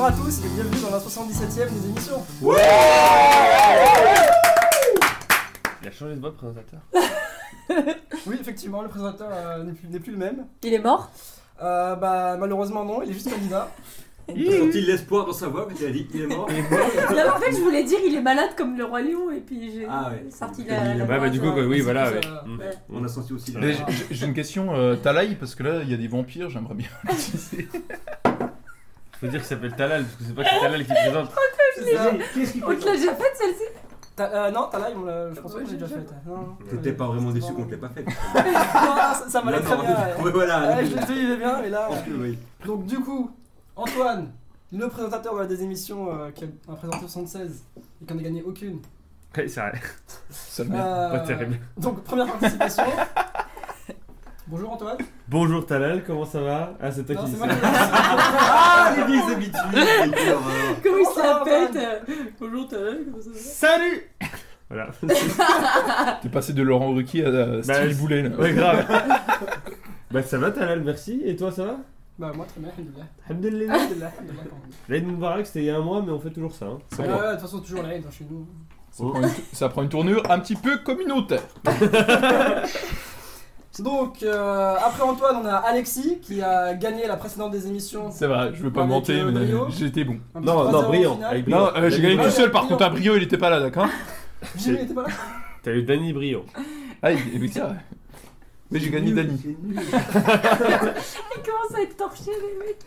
Bonjour à tous et bienvenue dans la 77ème des émissions. Il a changé de voix, présentateur. Oui, effectivement, le présentateur euh, n'est plus, n'est plus le même. Il est mort? Euh, bah, malheureusement, non, il est juste candidat. Sent-il l'espoir dans sa voix quand il a dit il est mort Non, mais en fait, je voulais dire il est malade comme le roi lion et puis j'ai Ah ouais. sorti T'as la. la Ouais, bah du coup, quoi, oui, voilà. ouais. euh, Mm. Ouais. On a senti aussi. Mais j'ai- j'ai une question, euh, Talaï, parce que là il y a des vampires, j'aimerais bien l'utiliser. Faut dire qu'il s'appelle Talal, parce que c'est pas que Talal qui présente. Qu'est-ce qu'il On te l'a déjà faite celle-ci? T'as- euh, non, t'as là, on l'a- je pense Ouais, pas que j'ai j'ai déjà fait. Non, non. T'étais pas vraiment déçu qu'on te l'ait pas fait. Non, ça, ça m'allait très bien. ouais. Ouais, voilà. Ouais, je je vivais bien, mais là. Parce que, oui. Donc, du coup, Antoine, le présentateur des émissions euh, qui a présenté 76 et qui en a gagné aucune. Ouais, c'est vrai. Ça le met. Euh, Pas terrible. Donc, première participation. Bonjour Antoine. Bonjour Talal, comment ça va? Ah, c'est toi Non, qui c'est dis ça. Ah, les vieilles habitudes. Comment il euh, Bonjour, t'as comment ça va? Salut Voilà. T'es passé de Laurent Ruquier à Bah, Stevie Boulet là. Ouais, grave. bah, ça va Talal, merci. Et toi, ça va? Bah, moi très bien, alhamdoulilah. Alhamdulillah. Pardon. L'Aïd Moubarak, c'était il y a un mois, mais on fait toujours ça. Hein. Ça, Ouais, ouais, de toute façon, toujours la haine hein, chez nous. ça prend une, ça prend une tournure un petit peu communautaire. Donc, euh, après Antoine, on a Alexis qui a gagné la précédente des émissions. C'est vrai, je veux pas Avec, mentir, euh, mais brio. j'étais bon. Un petit Non, 3-0 non, au brillant. final. Avec Non, euh, j'ai gagné tout seul, par contre, à Brio il était pas là, d'accord Jimmy était pas là T'as eu Danny Brio. Ah, il c'est vrai. Mais j'ai gagné Dani. Il commence à être torché, les mecs.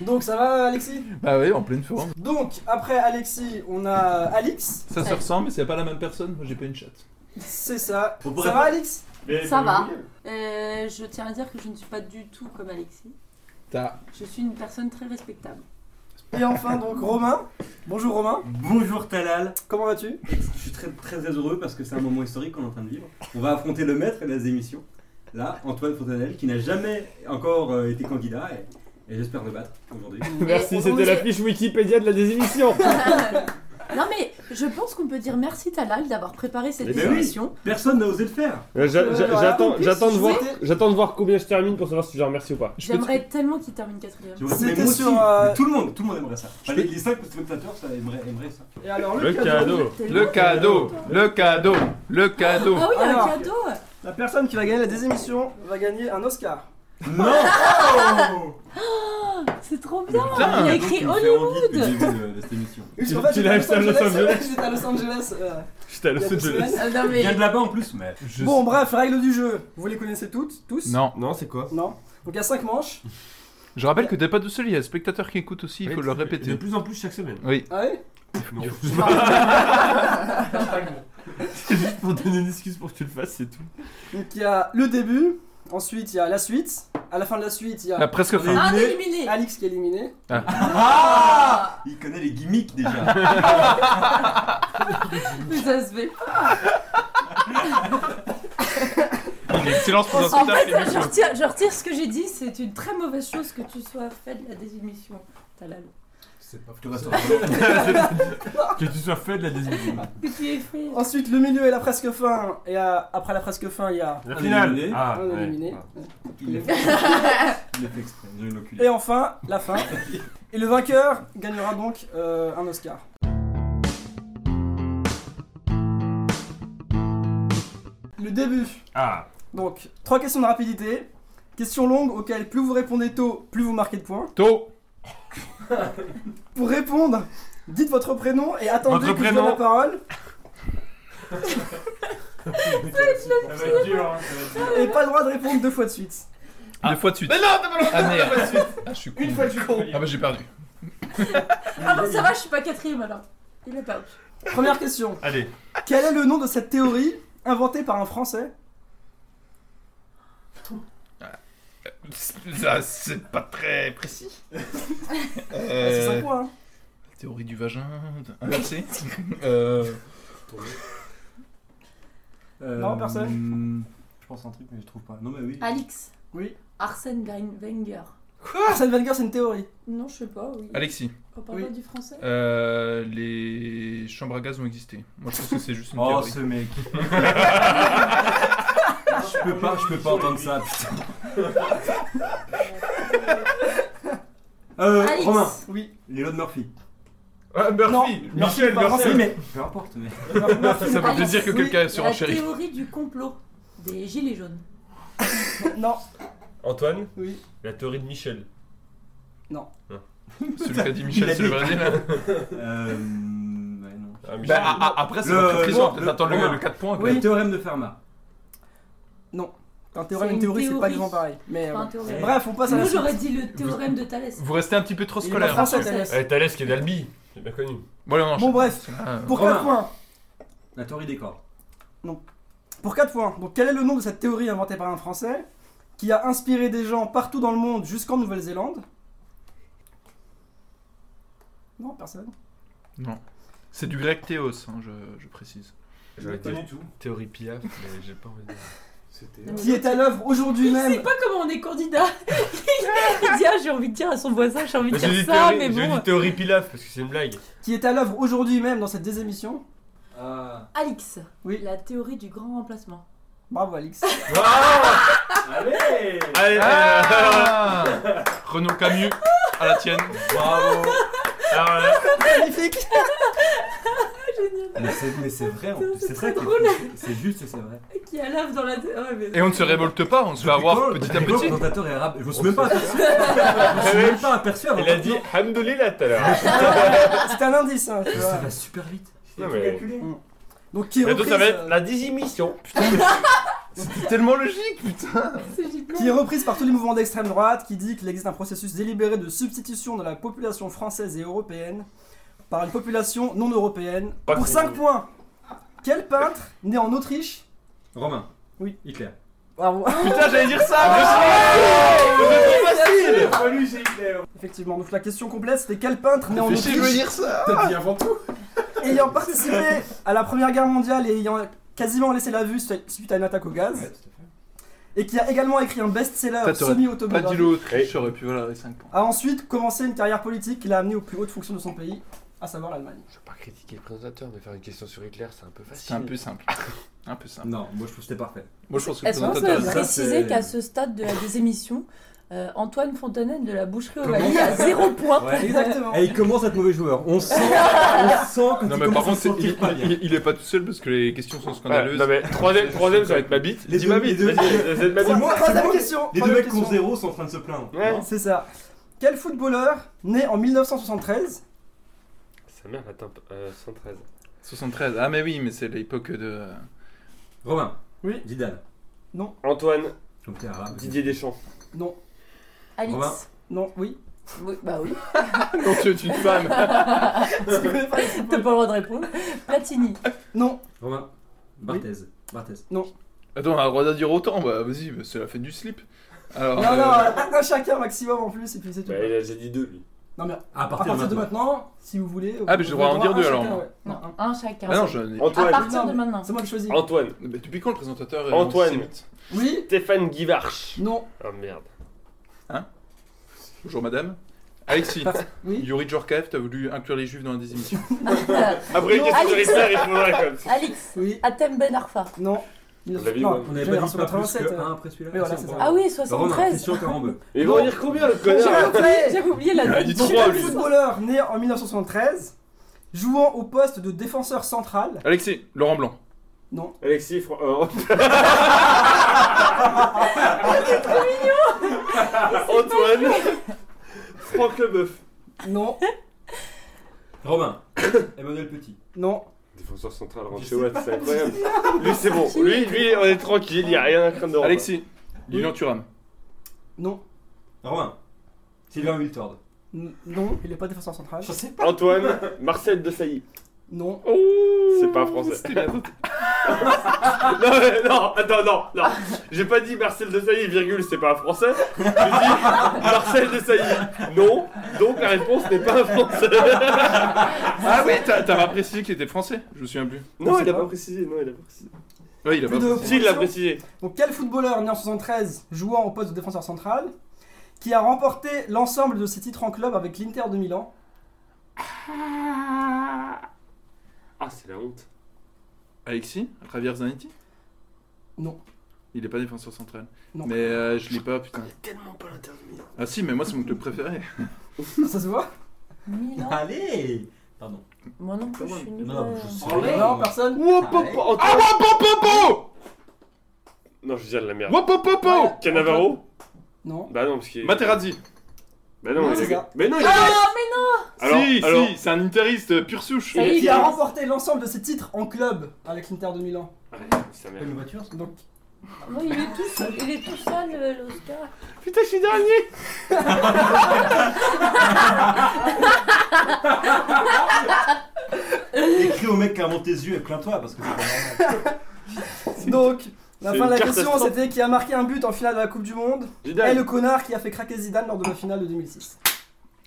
Donc, ça va Alexis? Bah ouais, en pleine forme. Donc, après Alexis, on a Alix. Ça se ressemble, mais c'est pas la même personne, moi j'ai pas une chatte. C'est ça. On Ça va pas- Alix? Ça va. Euh, je tiens à dire que je ne suis pas du tout comme Alexis. T'as. Je suis une personne très respectable. Et enfin, donc, Romain. Bonjour Romain, Bonjour Talal. comment vas-tu? Je suis très, très très heureux parce que c'est un moment historique qu'on est en train de vivre. On va affronter le maître des émissions. Là, Antoine Fontanelle, qui n'a jamais encore euh, été candidat et, et j'espère le battre aujourd'hui. Merci, on- on c'était est- la fiche Wikipédia de la désémission. Non, mais je pense qu'on peut dire merci Talal d'avoir préparé cette Mais oui. émission. Personne n'a osé le faire. Euh, j'a- Euh, j'a- voilà. J'attends En plus, j'attends de, je voir- j'attends de voir combien je termine pour savoir si je remercie ou pas. Je peux te- J'aimerais tellement qu'il termine quatrième. Tu vois, C'était mais moi aussi, sur, euh, mais tout le monde, tout le monde aimerait ça. Enfin, les, les 5 spectateurs, ça aimerait, aimeraient ça. Et alors, Le cadeau. Le cadeau, le cadeau, le cadeau. Ah oui, il y a Alors. un cadeau La personne qui va gagner la désémission va gagner un Oscar. Non C'est trop bien Putain. Il a écrit Hollywood de, de Tu- l'as à acheté à Los Angeles J'étais à Los Angeles. euh, J'étais à il y Los a Angeles. Ah, Non Il mais... vient de là-bas en plus, mais. Je Bon, bref, règle du jeu. Vous les connaissez toutes Tous? Non, Non, c'est quoi? Non. Donc, il y a 5 manches. je rappelle que t'es pas tout seul, il y a des spectateurs qui écoutent aussi, il faut le De répéter. plus en plus chaque semaine. Oui. Ah oui Non. C'est juste pour donner une excuse pour que tu le fasses, c'est tout. Donc, il y a le début. Ensuite, il y a la suite. À la fin de la suite, il y a La presque fin. Un éliminé Alix qui est éliminé. Ah Il connaît les gimmicks déjà. Mais ça se fait Il est excellent ce En fait, je retire, je retire ce que j'ai dit, c'est une très mauvaise chose que tu sois fait de la désémission. Talal. C'est pas Que tu sois fait de la fait. Ensuite, le milieu et la presque fin. Et euh, après la presque fin, il y a La finale. Ah, un ouais. éliminé. Il l'a fait. Il fait exprès, j'ai. Et enfin, la fin. Et le vainqueur gagnera donc euh, un Oscar. Le début. Ah, Donc, trois questions de rapidité. Questions longues auxquelles plus vous répondez tôt, plus vous marquez de points. Tôt. Pour répondre, dites votre prénom et attendez Votre que je donne prénom. la parole. ça va être dur, hein, ça va être dur. Et pas le droit de répondre deux fois de suite. Deux fois de suite. Mais non, t'as pas le droit Ah merde. Ah, je suis con. Une fois de suite. Ah bah j'ai perdu. Ah bon, ça va, je suis pas quatrième alors. Il a perdu. Première question. Allez, Quel est le nom de cette théorie inventée par un Français Ça, c'est pas très précis. Ah, C'est 5 Euh, points. hein. théorie du vagin inversé. euh, Non, personne Je pense un truc, mais je trouve pas. Non, mais oui. Alix. Oui. Arsène Wenger. Arsène Wenger, c'est une théorie. Non, je sais pas, oui. Alexis, On parle Oui. pas du français euh, les chambres à gaz ont existé. Moi je pense que c'est juste une Oh, théorie. ce mec. Je peux pas, je peux pas entendre ça, putain. Euh. Romain, Oui. lots de Murphy. Ah, Murphy Non, Michel Murphy, pas Murphy français. mais. Peu importe, mais. Murphy, Ça fait Alex, plaisir que oui, quelqu'un La surenchérit. théorie du complot des gilets jaunes. Non, Antoine oui, La théorie de Michel. Celui qui a dit Michel, c'est le. Brésil. Euh. Ouais, non. Ah, Michel. Bah, ah, ah, après, c'est Le- notre prison. le- T'attends le, Romain. le 4 points. quoi. Oui. Le théorème de Fermat. Un théorème et une théorie, c'est pas exactement pareil. Mais, Enfin, euh, bref, on passe à la Nous, j'aurais dit le théorème de Thalès. Vous restez un petit peu trop scolaire. français, Français. Thalès. Eh, Thalès qui est d'Albi. C'est bien connu. Bon, allez, on enchaîne. Bon, bref, Ah, pour Romain. 4 points. La théorie des corps. Pour 4 points. Donc, quel est le nom de cette théorie inventée par un Français qui a inspiré des gens partout dans le monde jusqu'en Nouvelle-Zélande? Non, personne. Non. C'est du grec théos, hein, je, je précise. J'aurais Pas dit du tout. théorie Piaf, mais j'ai pas envie de dire. Qui est à l'œuvre aujourd'hui Il sait même pas comment on est candidat. Il dit ah j'ai envie de dire à son voisin, j'ai envie de J'ai dire ça, théorie, mais bon. dit théorie Pilaf parce que c'est une blague. Qui est à l'œuvre aujourd'hui même dans cette désémission Ah. Alix, Oui. la théorie du grand remplacement. Bravo, Alix. Allez Allez, Ah Renaud Camus, à la tienne. bravo. Alors là, Magnifique Mais c'est, mais c'est vrai. C'est juste c'est vrai. Qui a l'œuvre dans la. Ouais, mais- Et on ne se révolte pas, on se fait avoir petit à Le petit. présentateur est arabe. Je me suis même pas aperçu. Je me suis même pas aperçu avant. il a dit Hamdoulillah tout à l'heure. C'est un indice, hein, tu vois. Ça va super vite. Non, mais- calculé. Donc, qui est Bientôt reprise, ça va être euh, la désémission. C'est tellement logique, putain qui est reprise par tous les mouvements d'extrême droite, qui dit qu'il existe un processus délibéré de substitution de la population française et européenne par une population non européenne. Pas Pour con. 5 points, quel peintre, né en Autriche Romain. Oui. Hitler. Bravo. Putain, j'allais dire ça Il a fallu, c'est Hitler. Effectivement, donc la question complète c'était quel peintre né en Fais chier de me Autriche dire ça T'as dit avant tout. ayant participé à la première guerre mondiale et ayant quasiment laissé la vue suite à une attaque au gaz et qui a également écrit un best-seller Pas semi-autobiographique dit l'Autriche, j'aurais pu voilà les 5 points. a ensuite commencé une carrière politique qui l'a amené aux plus hautes fonctions de son pays, à savoir l'Allemagne. Je veux pas critiquer le présentateur, mais faire une question sur Hitler, c'est un peu facile. C'est un peu simple. Un peu simple. Non, moi je trouve que c'était parfait. Moi, je pense que le Est-ce qu'on présentateur. ça, préciser qu'à ce stade de la désémission, euh, Antoine Fontenelle de la boucherie Ovalie a zéro point. Ouais. Exactement. Et il commence à être mauvais joueur. On sent, on sent que Non, mais par contre, sentir il, pas il- il est pas tout seul parce que les questions sont Ouais, scandaleuses. non mais troisième, troisième ça va être ma bite. Les Dis deux- ma bite, deux- vas-y, c'est ma C'est bite. moi, c'est Troisième moi. question. Les deux mecs qui ont zéro sont en train de se plaindre. Ouais. C'est ça. Quel footballeur, né en 1973, Sa mère atteint euh, 113. 73. Ah, mais oui, mais c'est l'époque de. Romain. Oui. Zidane. Antoine, t'es arabe. Didier Deschamps. Non, Alix. Romain. non, oui. Oui, bah oui. Non, tu es une femme. T'as pas le droit de répondre. Platini. Non, Romain. Barthez. Barthez. Attends, on a le droit de dire autant. Bah, vas-y, c'est la fête du slip. Alors. non, non, euh, un, un chacun maximum en plus, et puis c'est tout. Bah, il a déjà dit deux lui. Non, mais À à partir, de maintenant. maintenant, si vous voulez. Ah, mais j'ai le droit d'en dire un deux, chacun, alors, ouais. Non, Non, un. un chacun. Ah non, j'en ai. À Antoine. partir Non, de maintenant. C'est moi qui choisis. Antoine. Mais depuis quand le présentateur est Antoine. Oui, Stéphane Guivarch. non, Oh merde. Bonjour madame. Alexis. oui. Yuri Djorkaeff, t'as voulu inclure les juifs dans la désémission. Après une Non, question sur Alix. Hitler, il faudra comme Alix. Oui, Atem Ben Arfa. non. On non, avait pas dit pas plus 87, que un après celui-là. Oui, voilà, Si, c'est on ça. Ah oui, Romain, 73. question Carambeu. Mais il va en dire combien le J'ai connard J'avais oublié la date. Quel lui. footballeur né en 1973, jouant au poste de défenseur central Alexis, Laurent Blanc. Non, Alexis, Fran- euh, Antoine. Franck Leboeuf. non, Romain. Emmanuel Petit. non, Défenseur central, rentre chez Watt, c'est incroyable. Lui, c'est bon. Lui, lui, on est tranquille, il n'y a rien à craindre de. Alexis, Lilian Thuram. non, Romain. Sylvain Wiltord. n- non, il est pas défenseur central. Je sais pas. Antoine, Marcel Desailly. Non, C'est pas français. Non, mais non, attends, non, non. J'ai pas dit Marcel Desailly, virgule, c'est pas un français. J'ai dit Marcel Desailly. Non, donc la réponse n'est pas un français. Ah oui, t'as t'as pas précisé qu'il était français Je me souviens plus. Non, c'est il a pas. pas précisé, non, il a pas précisé. Ouais, il a Plus pas de- précisé. Si, il l'a précisé. Donc quel footballeur né en 73 jouant au poste de défenseur central qui a remporté l'ensemble de ses titres en club avec l'Inter de Milan? Ah, c'est la honte. Alexis Javier Zanetti? Non. Il est pas défenseur central. Non. Mais euh, je l'ai pas, putain. tellement pas l'interdit. Ah si, mais moi c'est mon club préféré. Ça se voit? Milan. Allez Pardon. Moi non plus, je suis nulle. Non, je. Allez. Non, personne Wopopo Ah, Wopopopo Non, je veux dire de la merde. Wopopopo. Cannavaro? Non. Bah non, parce qu'il. Materazzi. Bah non, Non, il a ça. Mais non, il a Ah, Alors, si, alors- si, c'est un interiste euh, pur souche. Ça a il a- remporté l'ensemble de ses titres en club avec l'Inter de Milan. Ouais, sa mère. Une voiture ça Donc, Moi, il est tout seul, il est tout seul, euh, l'Oscar. Putain, je suis dernier Écris au mec qui a inventé tes yeux et plains-toi parce que c'est pas normal. donc la fin de la question c'était qui a marqué un but en finale de la Coupe du Monde et le connard qui a fait craquer Zidane lors de la finale de 2006.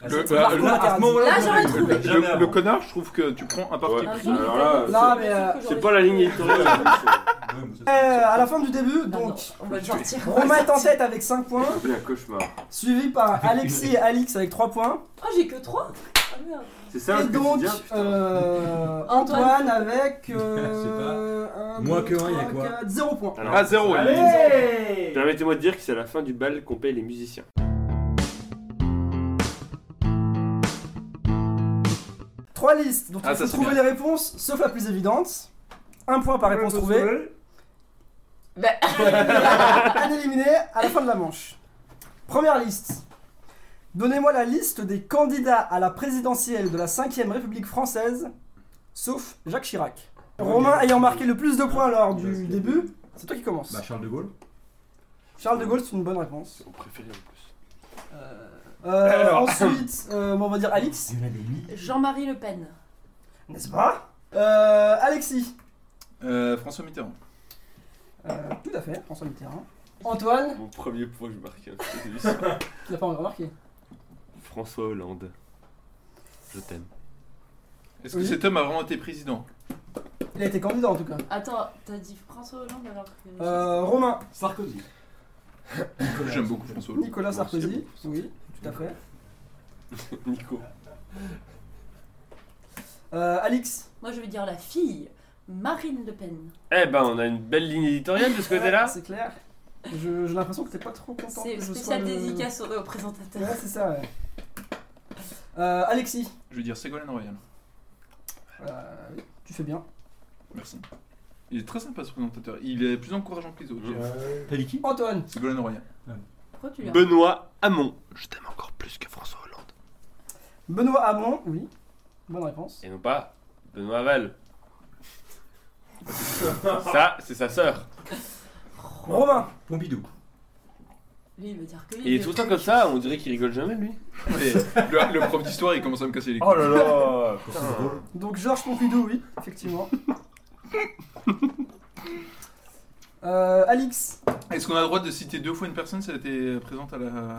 Le, c'est euh, là, à ce moment-là, j'aurais trouvé. le, le connard, je trouve que tu prends un parti. Ouais. Alors là, sais euh, C'est pas la ligne éditoriale. Euh, à la fin du début, Ah non, donc on va le sortir. Romain est en tête avec 5 points, C'est un cauchemar. suivi par Alexis et Alix avec 3 points, Oh, j'ai que 3 Ah merde. C'est ça et donc euh, Antoine. Avec euh, un, Moins deux, que un, il y a trois, quoi quatre, 0 points. Alors, Ah, zéro. il- Allez Permettez-moi de dire que c'est à la fin du bal qu'on paye les musiciens. Trois listes, donc Ah, il ça, faut c'est trouver bien. les réponses, sauf la plus évidente. Un point par réponse trouvée. Bah, Un éliminé à la fin de la manche. Première liste. Donnez-moi la liste des candidats à la présidentielle de la 5ème République française, sauf Jacques Chirac. Romain ayant marqué le plus de points lors du début, c'est toi qui commence. Bah, Charles de Gaulle. Charles de Gaulle, c'est une bonne réponse. On préfère en plus. Euh, Alors. ensuite, euh, on va dire Alix. Jean-Marie Le Pen. n'est-ce pas? Euh, Alexis, Euh, François Mitterrand. Euh, tout à fait, François Mitterrand. Antoine, Mon premier point que je l'émission. tu l'as pas encore remarqué. François Hollande. Je t'aime. Est-ce que Oui. cet homme a vraiment été président? Il a été candidat en tout cas. Attends, t'as dit François Hollande alors que. Euh, Romain, Sarkozy. J'aime beaucoup François Hollande. Nicolas Sarkozy, oui, tout à fait. Nico. Euh, Alix, Moi, je vais dire la fille, Marine Le Pen. Eh ben, on a une belle ligne éditoriale de ce côté-là. c'est clair. Je- J'ai l'impression que t'es pas trop content. C'est que je spécial sois le- dédicace au, au présentateur. Ouais, c'est ça, ouais. Euh, Alexis, Je vais dire Ségolène Royal. euh, tu fais bien. Merci. Il est très sympa ce présentateur. Il est plus encourageant que les autres. T'as dit qui? Antoine, Ségolène Royal. Pourquoi tu l'as Benoît Hamon. Je t'aime encore plus que François Hollande. Benoît Hamon, oui. Bonne réponse. Et non pas Benoît Aval. Ça, c'est sa sœur. Romain, Pompidou. Lui, il veut dire que lui. Il est tout le temps comme ça, on dirait qu'il rigole jamais lui. Mais le, le prof d'histoire, il commence à me casser les couilles. Oh là là donc Georges Pompidou, oui, effectivement. Euh, Alix, Est-ce qu'on a le droit de citer deux fois une personne si elle était présente à la.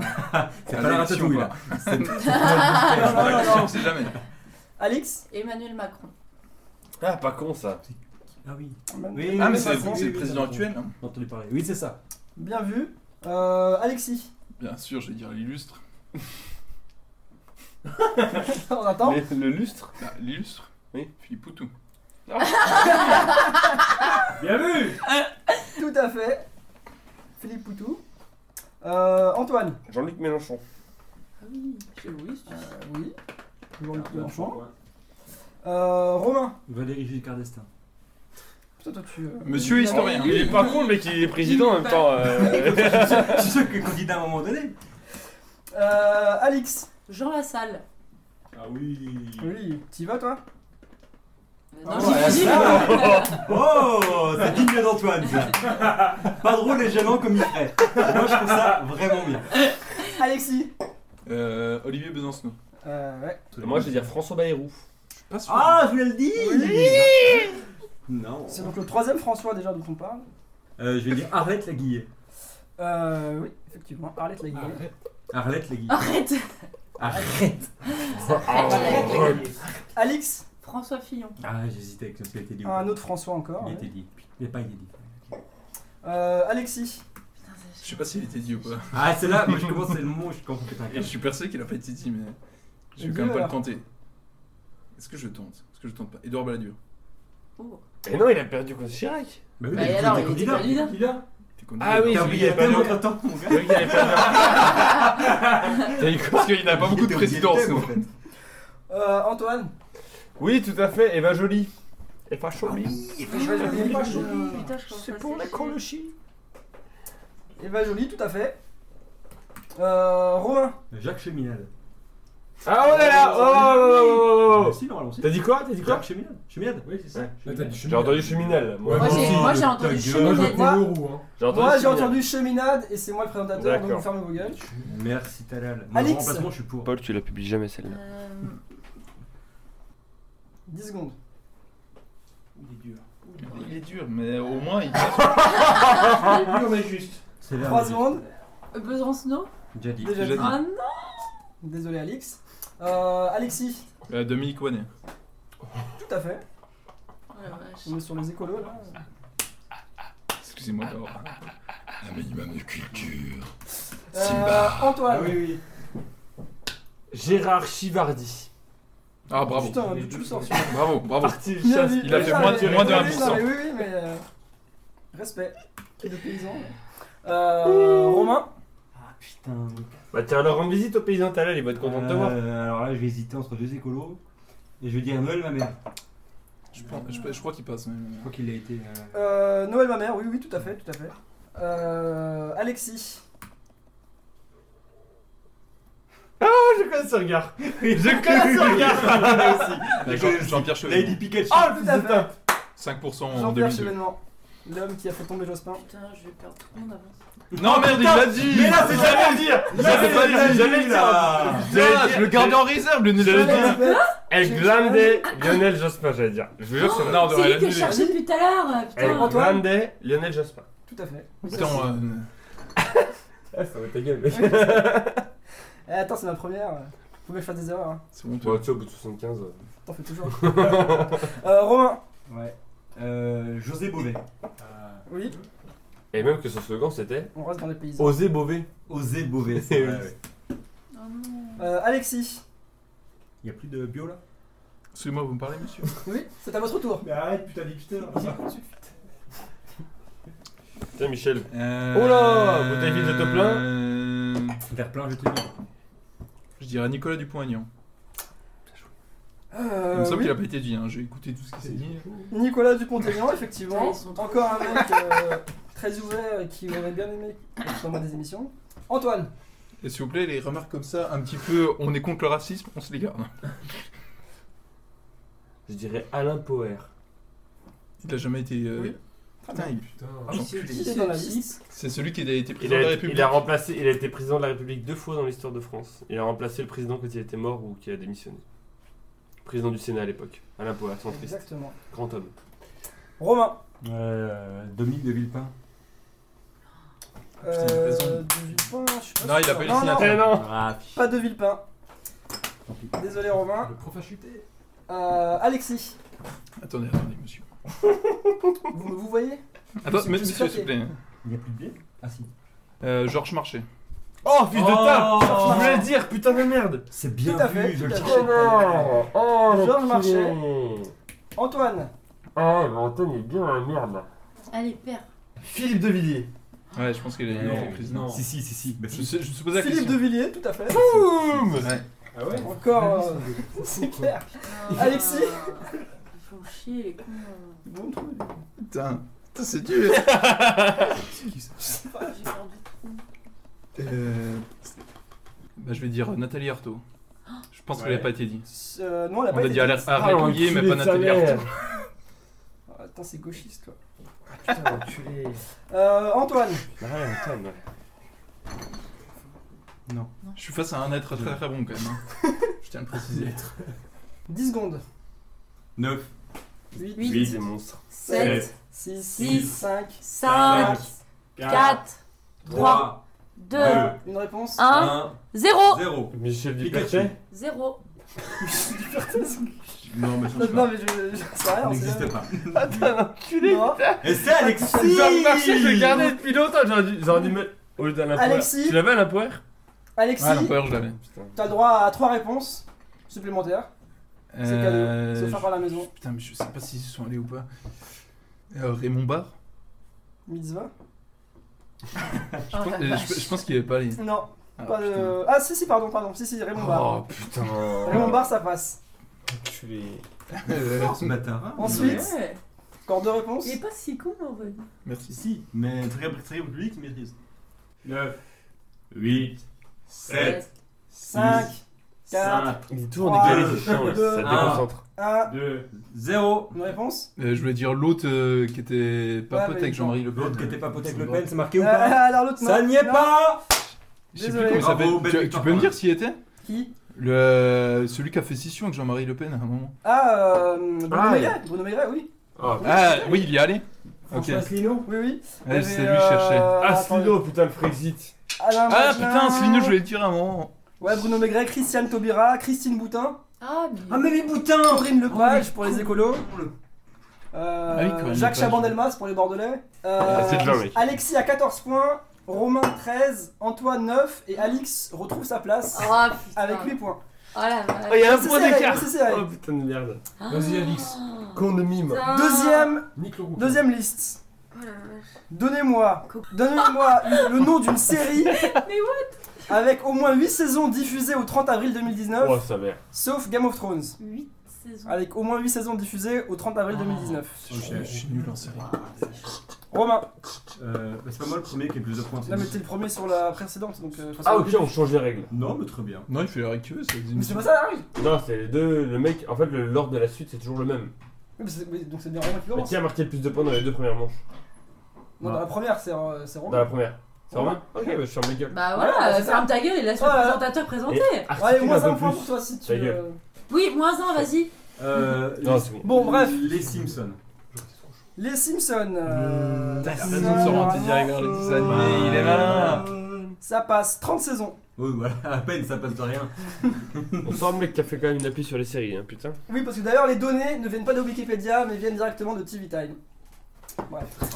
C'est pas la ratatouille là. C'est. On sait jamais. Alix, Emmanuel Macron. Ah, pas con ça. Ah oui. Ah, mais c'est Macron, c'est le oui, président oui, actuel. hein. Oui, c'est ça. Bien vu. Euh, Alexis, Bien sûr, je vais dire l'illustre. on attend. Mais le lustre Ah, L'illustre Oui. Philippe Poutou. Bien vu Tout à fait. Philippe Poutou. Euh, Antoine, Jean-Luc Mélenchon. Ah oui, c'est oui. c'est- euh, oui. Jean-Luc Mélenchon. Euh, Romain, Valérie Giscard d'Estaing. Putain, toi tu. euh, Monsieur il- historien. Il est pas con le mec, il est président en même temps. euh. Je suis sûr que candidat à un moment donné. Euh, Alix, Jean Lassalle. Ah oui. oui, t'y vas toi? Ah Non, ouais, j'ai dit. Oh, c'est digne d'Antoine ça. Pas drôle et gênant comme il ferait. Moi je trouve ça vraiment bien. Alexis Euh, Olivier Besancenot. Euh, ouais. Moi je vais dire François Bayrou. Je suis pas sûr. Ah, je voulais le dire Non. C'est donc le troisième François déjà dont on parle. Euh, je vais dire Arlette Laguillet. Euh, oui, effectivement, Arlette Laguillet. Arlette Laguillet. Arrête Arrête Alix, François Fillon. Ah, j'hésitais avec ce qui a été dit. un autre François encore. Il a ouais. été dit. Il n'a pas été dit. Euh, Alexis, Putain, c'est Je sais pas s'il était dit ou pas. Ah, c'est là, moi je commence, c'est le moment où je un Et je suis persuadé qu'il a pas été dit, mais je vais quand même pas le tenter. Est-ce que je tente? Est-ce que je tente pas? Edouard Balladur. Oh. Et non, il a perdu contre Chirac. Bah oui, Bah, mais et il alors, était il était candidat. Ah oui, celui oublié qui avait tellement perdu. de temps, mon gars. Celui qui avait perdu. T'as eu quoi Parce qu'il n'a pas beaucoup de Il présidence. en fait. Euh, Antoine Oui, tout à fait, Eva Jolie. Eva Jolie. Eva Jolie. Putain, je crois C'est pas pour que la colochie. Eva Jolie, tout à fait. Euh, Romain Jacques Cheminade. Ah, on est là Oh, oh, oh, oh, oh. Si. T'as dit quoi T'as dit quoi Cheminade. Cheminade, oui, c'est ça. Là, t'as dit J'ai entendu cheminel. Moi, Moi, j'ai- moi, j'ai Ta entendu cheminade. Hein. j'ai entendu Moi j'ai entendu cheminade et c'est moi le présentateur, donc D'accord. fermez vos gueules. Merci Talal. Moi, Alix. en remplacement, je suis pour. Paul, tu la publies jamais celle-là. Euh, 10 secondes. Il est dur. Il est dur, mais au moins il passe. Il est dur, mais juste. C'est là. 3 secondes. Besancenot Déjà dit. Déjà Déjà dit. dit. Ah non Désolé Alix. Euh, Alexis, Euh, Dominique Wanet. tout à fait. On est sur les écolos là. Excusez-moi d'abord. Un minimum de culture. Euh, Antoine. Ah oui, oui. Gérard Chivardi. Ah bravo. Putain, tu le sors celui-là Bravo, bravo. Parti chasse. vu. il a fait moins- mais- moins de oui, 1%. non, mais Oui, oui, mais. euh, Respect. Truc de paysan. Euh, Romain. Ah putain. Bah, tiens, leur rendre visite au paysan Talal, il va être content de te voir. Euh, alors là, je vais hésiter entre deux écolos. Et je vais dire Noël, ma mère. Je, pense- je- je crois qu'il passe. mais- Je crois qu'il a été. euh, Euh, Noël ma mère, oui, oui, tout à fait, tout à fait. Euh, Alexis. Oh, je connais ce regard. Je connais ce regard. Ah, Jean- Jean-Pierre Chevalier. Lady Pikachu. Oh, le Tout à fait. tape. 5% en Jean-Pierre 2002. Chevènement. L'homme qui a fait tomber Jospin. Putain, je vais perdre tout le monde avant. Non merde, il l'a dit Mais là, c'est jamais le dire. J'allais pas dit, j'allais J'allais je le gardais en réserve, Nézet. dire. El Grande Lionel Jospin, j'allais dire. Je vous jure, c'est vrai. Non, C'est lui que je cherchais depuis tout à l'heure, El putain. Antoine. Grande Lionel Jospin. Tout à fait. Putain, euh, Ah, ça va ta gueule, mec. Eh, attends, c'est ma première. Vous pouvez faire des erreurs, hein. c'est bon. Bon, tu au bout de 75. euh. T'en fais toujours. euh, Romain. Ouais. Euh, José Beauvais. Oui, Et même que ce slogan, c'était on reste dans les paysans. Oser Beauvais. Osé Beauvais, c'est vrai. ouais. Oh non. Euh, Alexis. Il y a plus de bio là? Excusez-moi, vous me parlez, monsieur? Oui, c'est à votre tour. Mais arrête, putain d'hipster. Tiens, Michel. Euh... Oh là, bouteille vide, je te plains. Euh, Vers plein, je te dis. Je dirais Nicolas Dupont-Aignan. Il Euh, me semble oui. qu'il a pas été dit, hein. j'ai écouté tout ce qui s'est dit. Nicolas Dupont-Aignan, effectivement. Encore un mec euh, très ouvert et qui aurait bien aimé dans des émissions. Antoine. Et s'il vous plaît, les remarques comme ça, un petit peu, on est contre le racisme, on se les garde. Je dirais Alain Poher. Il a jamais été. euh, Oui. Putain, il- Putain. Ah, dans la liste C'est celui qui a été Il président de la a, République. il a remplacé, il a été président de la République deux fois dans l'histoire de France. Il a remplacé le président quand il était mort ou qui a démissionné. Président du Sénat à l'époque. Alain Poher, centriste. Exactement. Grand homme. Romain. Euh, Dominique de Villepin. Putain, il a Euh, de Villepin, je suis pas Non, il a pas non, non, non Ah, pas de Villepin. Désolé Romain. Le prof a chuté. Euh, Alexis. Attendez, attendez, monsieur. Vous me vous voyez? Attends, Monsieur- monsieur s'il vous plaît. Il n'y a plus de biais? Ah si. Euh, Georges Marchais. Oh, fils de Oh tape Je voulais le dire, putain de merde C'est bien Tout à fait, vu, tout le à non Oh, Georges. Marchais. Antoine. Oh, mais Antoine il est bien la merde là. Allez, père. Philippe de Villiers. Ouais, je pense qu'il a Non, été président. Si, si, si, si. Bah, Je, je me suis posé la Philippe question. de Villiers, tout à fait. Boum Ouais. Ah ouais Encore. euh, c'est clair. Alexis. Ils font chier, les cons. Bon truc. Putain, Putain, c'est dur. J'ai perdu. Euh, Bah, je vais dire Nathalie Arthaud. Je pense Ouais. qu'elle n'a pas été dit. Euh, non, elle a On pas a été dit Alain dite. Arrête Rouillet, mais pas Nathalie Arthaud. Attends, c'est gauchiste, toi. Putain, enculé. Euh, Antoine. Ouais, Antoine, ouais. Je suis face à un être très très bon quand même. hein. Je tiens à le préciser. 10 secondes. 9. 8, Huit. Oui, des monstres. 7, 6, Six. 5, 5, 4, 3, 2, une réponse. 1, 0. 0. Michel Pikachu. Dupertet 0. Non, mais Non, non, mais je, je sais rien. n'existe c'est- pas. Attends, l'enculé Non. Et c'est Alexis Jean Marché, je le gardais depuis longtemps, j'aurais dû, j'aurais dû mettre au lieu Poher. Alexis. Tu l'avais Alain Poher Alexis, Ah, l'empire, je l'avais. Putain. t'as le droit à 3 réponses supplémentaires. C'est cadeau. Euh, C'est offert par la maison. Putain, mais je sais pas s'ils y sont allés ou pas. Euh, Raymond Barre Mitzvah Oh, je, pense- euh, je- je pense qu'il est pas allé. Non, Ah, pas putain. de. Ah, si, si, pardon, pardon. Si, si, Raymond Barre. Oh putain. Raymond Barre, ça passe. Enculé. Ce bâtard. Ensuite, Ouais. encore deux réponses. Il est pas si con en vrai. Merci. Si, mais très, très public, il maîtrise. 9, 8, 7, 5, 4, Il est toujours Trois, décalé, c'est chiant, ça te déconcentre. 1. 2, 0. Une réponse Euh, je voulais dire l'autre euh, qui était pas Ouais, pote mais avec Jean-Marie Le Pen. L'autre qui était pas poté avec Le. Pen, c'est marqué ou Euh, pas Alors l'autre, non. Ça n'y est Non. pas Je sais plus Désolé. comment il s'appelle. Belle Tu, tu victoire peux me dire s'il était? Qui? Le, Celui qui a fait scission avec Jean-Marie Le Pen à un moment. Ah, euh, Bruno Ah, Maigret. Bruno Maigret, oui. Ah, Ah oui, il y est allé. Ok. François Asselineau Oui, oui. Ouais, c'est lui je cherchais. euh, Ah. Slino, putain, le Frexit. Ah putain, Slino, je voulais le dire à un moment. Ouais, Bruno Maigret, Christiane Taubira, Christine Boutin, Ah, mais. Ah, mais les boutins Corinne Lepage pour les écolos, euh, Ah oui, Corinne Jacques Lepage. Chabandelmas pour les Bordelais, euh, Ah, c'est de. Alexis à 14 points, Romain 13, Antoine 9 et Alex retrouve sa place Oh putain. avec 8 points. Oh la Oh, vache. il y a un point d'écart. Oh putain de merde. Vas-y, Alix. Con de mime. Putain. Deuxième, Nique le groupe. deuxième liste. Oh la vache. Donnez-moi, donnez-moi le nom d'une série Mais avec au moins 8 saisons diffusées au 30 avril 2019, Oh, sa mère. sauf Game of Thrones. 8 saisons. Avec au moins 8 saisons diffusées au 30 avril 2019. Je suis- je suis nul en série. Romain, Euh, bah, c'est pas moi le premier qui a le plus de points. là mais t'es le premier sur la précédente donc. euh, enfin, sur Ah, le ok, début. on change les règles. Non, mais très bien. Non, il fait la que tu veux, c'est Mais c'est pas ça la règle Non, c'est les deux. Le mec, en fait, le- l'ordre de la suite, c'est toujours le même. Oui, mais c'est- mais Donc c'est bien Romain qui Mais commence. qui a marqué le plus de points dans les deux premières manches Non, dans la première c'est euh, c'est Dans Romain. la première. C'est Romain. Ok, bah je ferme ma gueule. Bah voilà, c'est ça. ferme ta gueule et laisse Voilà. le présentateur présenter. Ouais, Articule moins un peu un point plus. pour toi si tu. Ta gueule. euh, Oui, moins un, vas-y. Euh, Non, c'est bon. Bon, bref. Les Simpsons. Les Simpsons. euh, Putain, ça- c'est raison de se rendre direct vers les dessins animés, il est malin. Ça passe 30 saisons. Oui, voilà, à peine ça passe de rien. On sent le mec qui a fait quand même une appui sur les séries, hein, putain. Oui, parce que d'ailleurs les données ne viennent pas de Wikipédia mais viennent directement de TV Time.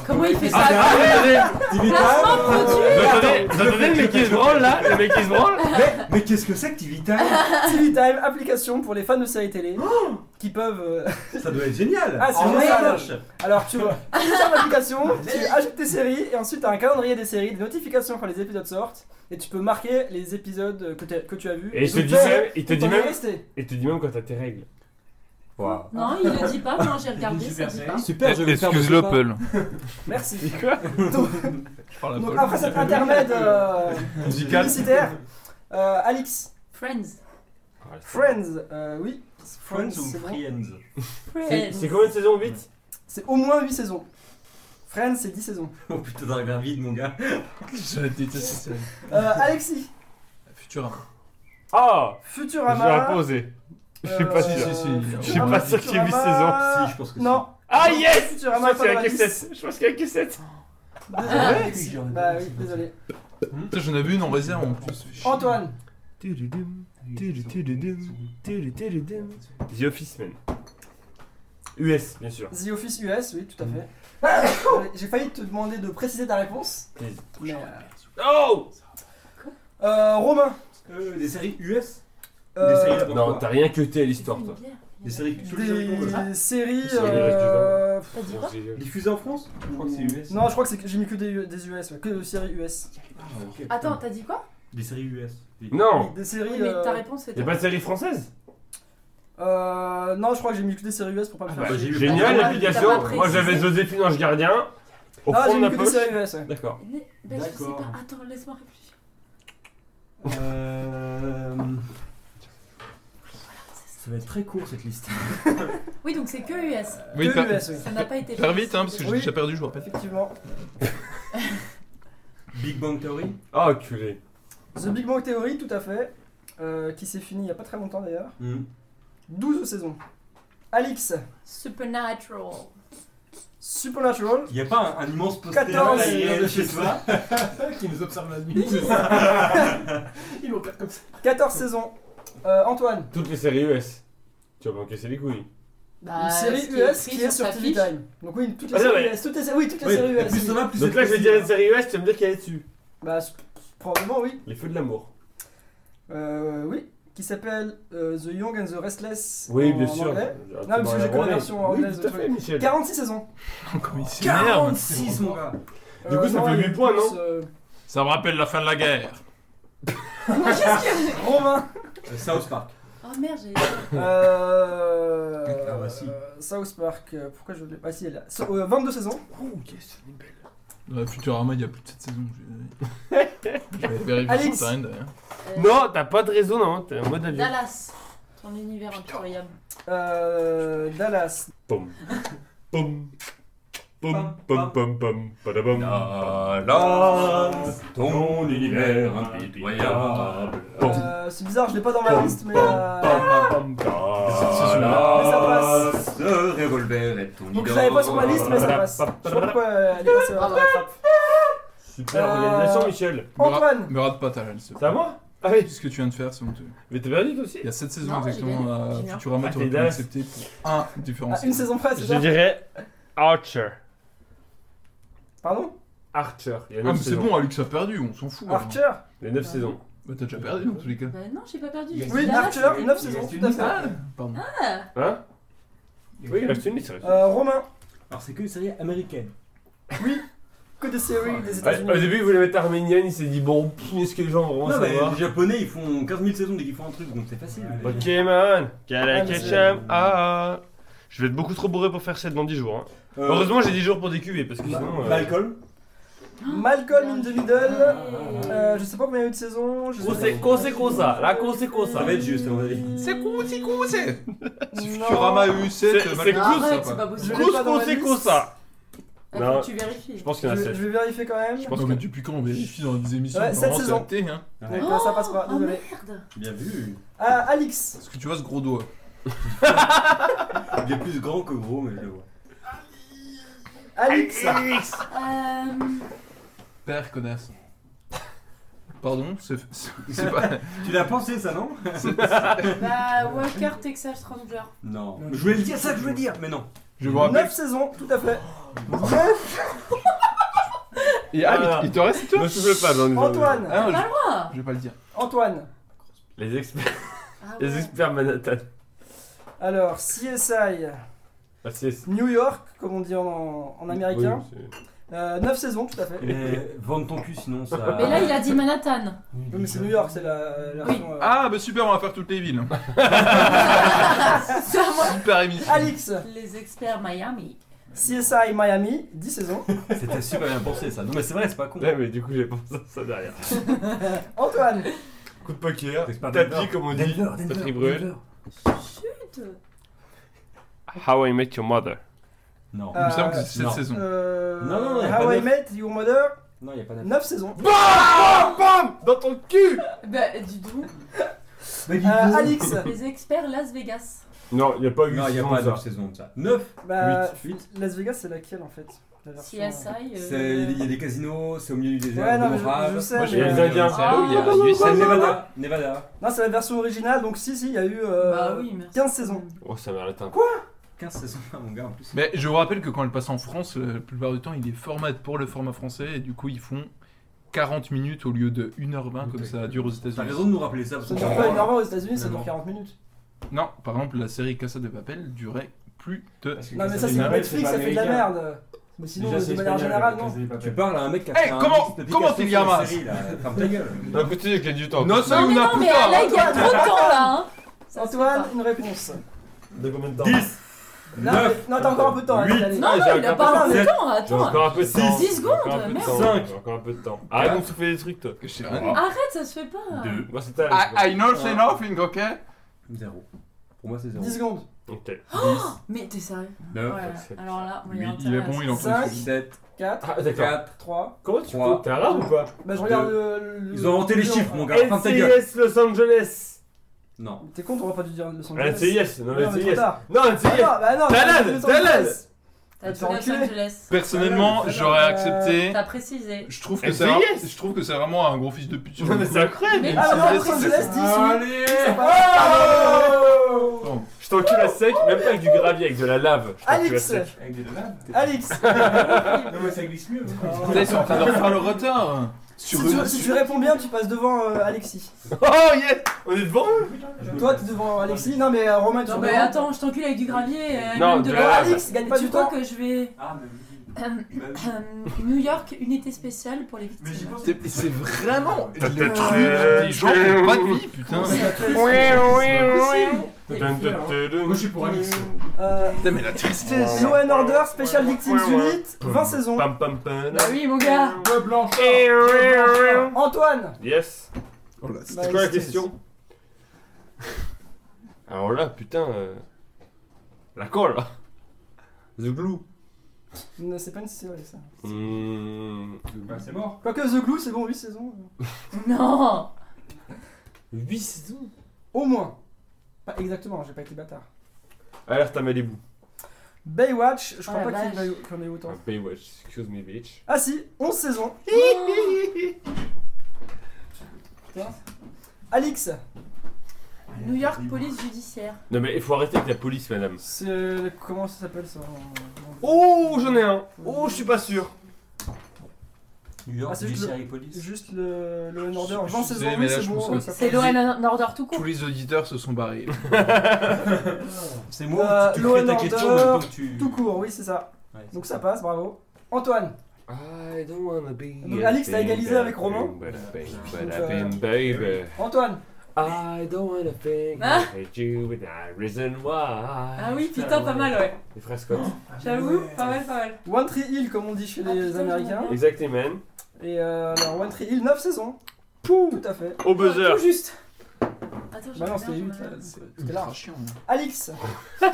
Comment il fait ça Ah, produit attendez, attendez, le mec qui se branle là, le mec qui se branle. Mais, mais qu'est-ce que c'est que TV Time TV Time, application pour les fans de séries télé qui peuvent. euh, Ça doit être génial Ah, c'est En génial. Alors tu vois, tu l'application, tu ajoutes tes séries et ensuite tu as un calendrier des séries, des notifications quand les épisodes sortent et tu peux marquer les épisodes que, t'as- que tu as vus. Et il te donc dit toi, même, il te dit même, il te dit même quand t'as tes règles. Non, il le dit pas, non, j'ai regardé, ça dit pas. Super, je vais copain. Paul. Merci. Quoi Donc, Je parle à donc après cet intermède euh, Musical. publicitaire, euh, Alix, Friends. Friends, euh, oui. Friends ou bon. Friends C'est Friends. c'est combien de saisons 8 C'est au moins 8 saisons. Friends, c'est 10 saisons. Oh putain, t'as regardé vide, mon gars. Je déteste cette série. Euh, Alexis, Futurama. Ah J'ai Futurama. imposé. Je suis euh, pas Si, sûr. Je suis pas sûr qu'il y ait huit Futurama- Si, je pense que. Non. Ah yes Je pense qu'il y a que la liste. 7. Je pense qu'il y a que 7. Désolé, Ah Alexis. Bah oui, désolé. Putain, J'en avais une en réserve en plus. Antoine, The Office Man. US, bien sûr. The Office US, oui, tout à fait. Euh, J'ai failli te demander de préciser ta réponse. Mais, euh, Oh euh, Romain. Euh, des séries US euh, séries Non, t'as rien que à l'histoire, toi. Des séries que tous les séries qu'on veut. Des séries. C'est les euh, T'as dit quoi Diffusées en France Je crois que c'est US. Non, je crois que c'est j'ai mis que des, des US, ouais, que des séries US. Ah, ok. Attends, t'as dit quoi? Des séries US. Non Des séries. Oui, mais ta euh, réponse. Y'a pas de série française? Euh, non, je crois que j'ai mis que des séries US pour pas me Ah faire. bah, chier. j'ai eu Génial T'as pas l'application. précisé. Moi j'avais Joséphine Ange Gardien. Au Ah, fond j'ai de mis que des poche. séries US, ouais. D'accord. Mais- je sais D'accord. pas. Attends, laisse-moi réfléchir. Euh... Ça va être très court cette liste. Oui, donc c'est que US. Oui, que per- US, oui. Ça n'a pas été. Faire vite, hein, parce que j'ai Oui. déjà perdu, je vous rappelle. Effectivement. Big Bang Theory Oh, culé. The Big Bang Theory, tout à fait. euh, qui s'est fini il y a pas très longtemps d'ailleurs. Hmm. 12 saisons. Alix, Supernatural. Supernatural. Il n'y a pas un, un immense poster 14, aérien euh, chez soi Qui nous observe la nuit. Il opère comme ça. 14 saisons. Euh, Antoine, Toutes les séries US. Tu vas m'encaisser les couilles. Bah, une série US qui est sur TV fiche. Time. Donc oui, toutes les Ah, séries US. Toutes les, oui, toutes les Oui, séries US. plus oui. t'en as, plus Donc là je vais dire une série US, tu vas me dire qu'elle est dessus. Bah, s- probablement oui. Les feux de l'amour. Euh, oui. Qui s'appelle euh, The Young and the Restless. Oui, en bien sûr. Non, parce que j'ai que la version anglaise tout à de fait, truc. Michel. 46 saisons. Comment il s'énerve 46 mon gars Du coup, ça non, fait il y a huit points, plus, non euh, Ça me rappelle la fin de la guerre. Romain. Euh, South Park. Oh merde, j'ai. Euh. Ah bah si. euh, South Park, euh, pourquoi je l'ai. Ah si, elle est là. So- euh, 22 saisons. Oh, yes, est belle. Dans la Futurama, il y a plus de 7 saisons. Je vais vérifier Alex. t'as rien derrière. Euh, Non, t'as pas de raison, non, t'es en mode avion. Dallas. Ton univers incroyable. Euh. Dallas. Pom. Pom. Pom, pom, pom, pom, padabom. Ton univers impitoyable. Pom. Euh, c'est bizarre, je l'ai pas dans ma liste, mais. euh, Pom, pom, Dallas, ce revolver est ton idole. Donc je l'avais pas sur ma liste, mais ça passe. Je sais pas pourquoi elle est passée à la trappe. Super Euh, organisation, Michel. Antoine Me rate pas ta s'il te C'est à moi Ah oui. Ce que tu viens de faire, c'est honteux. Mais t'as perdu toi aussi? Il y a 7 saisons Non, j'ai exactement gagné. à. Futurama, Ah, t'aurais t'es pu dingue. accepter pour un différent. Ah, une saison près, c'est Je ça? dirais Archer. Pardon Archer. Il y a Ah, 9 mais c'est saisons. bon, Alex a perdu, on s'en fout. alors. Archer Les 9 saisons. Bah, t'as déjà perdu dans tous les cas. Bah non, j'ai pas perdu. j'ai dit Oui, Dallas, Archer, c'est- 9 saisons, tout à fait. Ah, pardon. Hein Oui, il reste une liste. il. Euh, Romain, Alors c'est que une série américaine. que des séries des Ouais, États-Unis. au début, il voulait mettre arménienne, il s'est dit bon, pff, est-ce que les gens vont Non mais savoir les japonais ils font 15 000 saisons dès qu'ils font un truc donc c'est facile. Ok, man. Ah, mais c'est- Kalakacham. Ah. Je vais être beaucoup trop bourré pour faire ça dans 10 jours. hein. Euh, Heureusement, j'ai 10 jours pour décuver parce que sinon. euh, Malcolm. Malcolm in the Middle. Ouais. Euh, je sais pas combien il y a eu de saisons. Je sais cos'è cosa La cos'è Ça cosa va être juste à mon avis. C'est cool, c'est cool, c'est. Si Non. Futurama EU7, C'est- c'est Malcolm, cool, ça Arrête, c'est pas possible. Je l'ai pas dans ma Cos'è liste. cosa Ah, Non. tu vérifies. Je pense qu'il y Je en a vais, 7. je vais vérifier quand même. Je pense Non, que- depuis quand on vérifie dans des émissions Ouais, Apparemment, sept c'est saisons. acté, hein. Là, ça passe pas, Oh désolé. merde Bien vu. Ah, Alix. Parce que tu vois ce gros doigt. Il est plus grand que gros mais je le vois. Alix. Euh. Père, connasse. Pardon, c'est c'est- c'est pas. Tu l'as pensé ça non Bah, Walker, Texas Ranger. Non. Je voulais le dire ça que je voulais dire mais non. Je vous rappelle. 9 saisons, tout à fait. Et ah, Ah. il, te reste toi Ne souffle pas dans les Antoine. Ah non, je, vais pas le dire. Antoine. Les experts, Ah les experts Manhattan. Alors, CSI, Ah, c'est. New York, comme on dit en, en américain. Oui, c'est- Euh, 9 saisons, tout à fait. Mais vendre ton cul sinon ça. Mais là, il a dit Manhattan. Oui, mais c'est New York, c'est la, la version. euh, Ah, bah super, on va faire toutes les villes. Moi. Super émission. Alix, Les experts Miami. CSI Miami, 10 saisons. C'était super bien pensé ça. Non mais c'est vrai c'est pas con. Ouais, mais du coup, j'ai pensé à ça derrière. Antoine, Coup de poker, tapis, Denver. comme on dit. Patrick Bruel. Chut. How I Met Your Mother. Non. Il me semble que c'est cette saison. euh, Non, non, non, y a pas How I neuf. Met Your Mother, Non y a pas d'affaire. 9 saisons. BAM BAM Dans ton cul Bah, dis donc. Euh, Alix, Les experts Las Vegas. Non, il n'y a pas eu Non y a saison, pas de saison de ça. 9 bah, Huit. Las Vegas, c'est laquelle en fait la version, euh, CSI. euh, C'est il y a des casinos, c'est au milieu du désert. Ouais, non, de mais je, je sais. Moi, mais, j'ai les euh, Indiens. C'est il y a Ah. C'est Nevada. Nevada. Non, c'est la version originale, donc si, si, il y a eu euh, Bah oui, merci. 15 saisons. Oh, ça mérite un 15 saisons mon gars en plus. Mais je vous rappelle que quand elle passe en France, euh, la plupart du temps, il est format pour le format français et du coup, ils font 40 minutes au lieu de 1h20 comme ça dure aux T'as États-Unis. raison de nous rappeler ça parce Ça dure pas une heure aux États-Unis, ça dure Non. 40 minutes. Non, par exemple, la série Casa de Papel durait plus de. Non, mais ça, c'est Netflix, ça fait de la merde. Mais sinon, de manière générale, non. Tu parles à un mec qui a Eh, fait un comment- comment t'es gamin une série, là. Ferme ta gueule. D'un côté, il y a du temps. Non, ça, on a non, plus mais tard, là, il y a trop de temps là. hein. Antoine, une réponse. De combien de temps 10 Non, Neuf. mais- non, t'as encore un peu de temps. Non, il a encore pas un peu de temps, attends. encore un peu de Six. temps. Dix secondes, J'ai encore un peu de merde. temps. Cinq. J'ai encore un peu de temps. Arrête de me souffler des trucs, toi. Je sais rien. Arrête, ça se fait pas. Deux. Moi, c'était I, I know c'est nothing, ok 0. Pour moi c'est 0. 10 secondes. Ok. Mais t'es sérieux 9, Ouais, alors là, il est bon, il en Cinq. fait. 7, 4, Ah, d'accord. 4. 3. Comment tu Trois. peux T'es arabe ou pas Bah, je regarde le. le- Ils ont inventé les le- chiffres, mon gars. NCIS Los Angeles. Non. T'es con, t'aurais pas dû dire le son. NCIS. Non, Non, mais trop NCIS. tard. Non, Ah NCIS. non, bah non, Talal, t'as dit Los Talal. Angeles. T'as T'es dit Los enculé. Angeles. Personnellement, j'aurais accepté. T'as précisé. Je trouve que c'est un- je trouve que c'est vraiment un gros fils de pute. sur Non, le mais coup. incroyable. Mais- Ah non, Angeles, Los Angeles, c'est- 10, Allez pas-. Je t'encule à sec, même pas avec du gravier, avec de la lave. Je t'encule à Alix sec. Avec des Non, mais ça glisse mieux. Putain, ils sont en train de refaire le retard. Si tu, si tu réponds bien, tu passes devant euh, Alexis. Oh yes On est devant eux Toi, t'es devant Alexis. Non, mais euh, Romain, tu Non, mais attends, je t'encule avec du gravier. euh, Non, même de de la l'eau. lave. Alix, gagne pas Tu du crois temps. que je vais. Ah, Euh, New York, unité spéciale pour les victimes. C'est vraiment T'as le peut-être truc des gens qui pas de vie, putain. Moi, je suis pour Alix. Euh, Putain, mais la tristesse. Law and Order Special Victims Unit, 20 saisons. Pam pam pam. Bah oui, mon gars. Ouais, blanche. Antoine Yes. Oh Bah, C'est quoi la question Alors là, putain. euh, La colle. The glue. Non, C'est pas une série ça. Hmm, Bah, c'est mort. Quoique The Glue, c'est bon, 8 saisons. Non. 8 saisons? Au moins. Pas exactement, j'ai pas été bâtard. Alerte à Malibu. Baywatch, je crois Oh la pas qu'il y en vache. ait- qu'il y en ait autant. Ah, Baywatch, excuse me bitch. Ah si, 11 saisons. Putain. Alix, New York, police judiciaire. Non mais il faut arrêter avec la police, madame. c'est. Comment ça s'appelle ça en- Oh, j'en ai un. Oh, je suis pas sûr. New York, Ah, c'est juste Judiciary Police. Juste le, le Law and Order, Je 20 suis saisons, désolé, oui, mais là, c'est je bon. que ça C'est passe. Law and Order tout court. Tous les auditeurs se sont barrés. C'est moi, Euh, tu Law crées and ta Order, question que tu. Tout court, oui, c'est ça. Ouais, Donc ça passe, bravo. Antoine, I don't wanna be. Donc, Alix, t'as égalisé avec Romain baby. Antoine, I don't wanna think Ah. I hate you and I reason why. Ah oui, putain, pas mal, ouais. Les frères Scott. J'avoue, pas mal, pas mal. One Tree Hill, comme on dit chez Ah, les putain, Américains. Exactement. Et euh, alors, One Tree Hill, 9 saisons. Pouh. Tout à fait. Au buzzer. Tout juste. Attends, j'ai Bah non, c'était j'en 8 ai là. un. C'était large. chiant. Alix, Oh,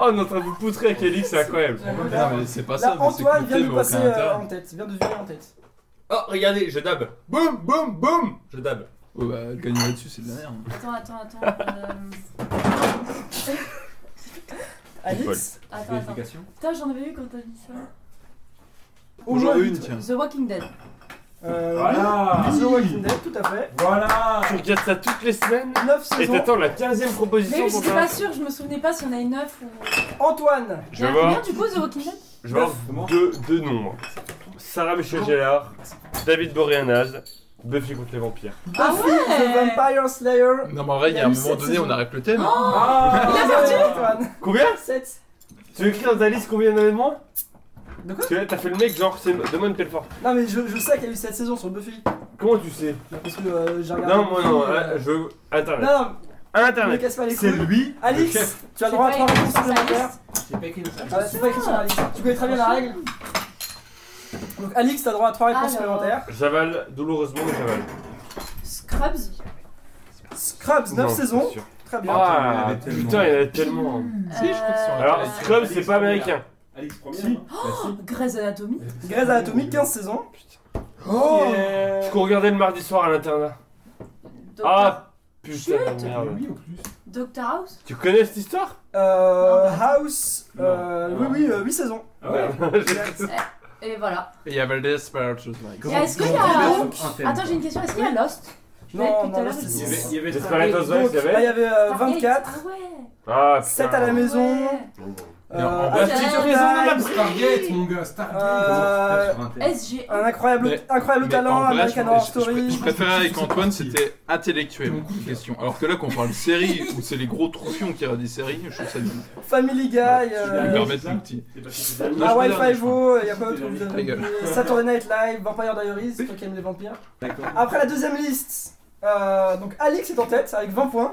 on est en train de vous poutrer avec Alix, c'est incroyable. Là, Non, mais c'est pas ça. là, mais c'est Antoine vient de a passer euh, intérêt. en tête. Vient de virer en tête. Oh, regardez, je dab. Boum, boum, boum. Je dab. Ouais, bah, le gagnant là-dessus, c'est de la merde. Attends, attends, attends. euh, Alix, Attends, attends. Vérification. Putain, j'en avais eu quand t'as dit ça. moins Aujourd'hui, huit. une, tiens. The Walking Dead. Euh, Voilà oui, The Walking Dead, tout à fait. Voilà Tu regardes ça toutes les semaines 9 et saisons. t'attends la 15ème proposition Mais oui, pour j'étais pas sûre, je me souvenais pas s'il y en a une neuf ou. Antoine, Je vais voir, combien du coup, The Walking Dead? Je vais voir Comment? deux, deux noms. Sarah Michel Gellar, David Boreanaz, Buffy contre les vampires. Ah Buffy, The ouais Vampire Slayer. Non, mais en vrai, il y a un y a eu moment donné, on arrête le thème. Ah, Il a désolé, perdu Antoine. Combien 7. Tu veux écrire dans ta liste combien il y en a de moins De quoi Parce que là, t'as fait le mec, genre, c'est demande une telle force. Non, mais je, je sais qu'il y a eu 7 saisons sur Buffy. Comment tu sais Parce que euh, j'ai regardé. Non, moi non, euh, je veux. Internet. Non, non, Internet. C'est lui, le Alix, chef. tu as le droit à pas 3 écrit réponses supplémentaires. liste. J'ai pas écrit dans ça. Ah, c'est pas écrit sur la liste. Tu connais très bien la règle. Donc, Alix, t'as droit à 3 réponses Alors. supplémentaires. J'avale douloureusement, mais j'avale. Scrubs. Scrubs, 9 Non, saisons. Très bien. Ah, il y en avait tellement. putain, il y en a tellement. Si, je crois que Euh, Alors, Scrubs, c'est pas première. américain. Alix première. Si. hein. Grey's Anatomy. Grey's Anatomy, 15 saisons. Oh Yeah. Ce qu'on regardait le mardi soir à l'internat. Doctor, Ah putain Chut. de merde. Oui, au plus. Doctor House. Tu connais cette histoire? Euh, House, euh, Non. oui, oui, 8 saisons. Ah ouais Et voilà. Et il y a Valdez Sparatus Like. Et est-ce qu'il y a- Attends, j'ai une question. Est-ce qu'il y a Lost Non, non, Lost, Il y avait, il y avait Desperate Stargate. Housewives, Donc, il y avait là, il y avait euh, Stargate. 24, Ah ouais. Ah, 7 à la Ah maison. Et en- Euh, vrai, c'est- Stargate, mon gars, Stargate. Euh. SG. Un incroyable, Mais- incroyable Mais talent, American je- Horror je- je- Story. Je préférais avec Antoine, c'était intellectuel question. Alors que là, quand on parle série, où c'est les gros troufions qui regardent des séries, je trouve ça nul. Family Guy, euh, dire, Five-O, il y a quoi d'autre Saturday Night Live, Vampire Diaries, toi qui aimes les vampires. D'accord. Après la deuxième liste, euh, donc Alix est en tête avec 20 points.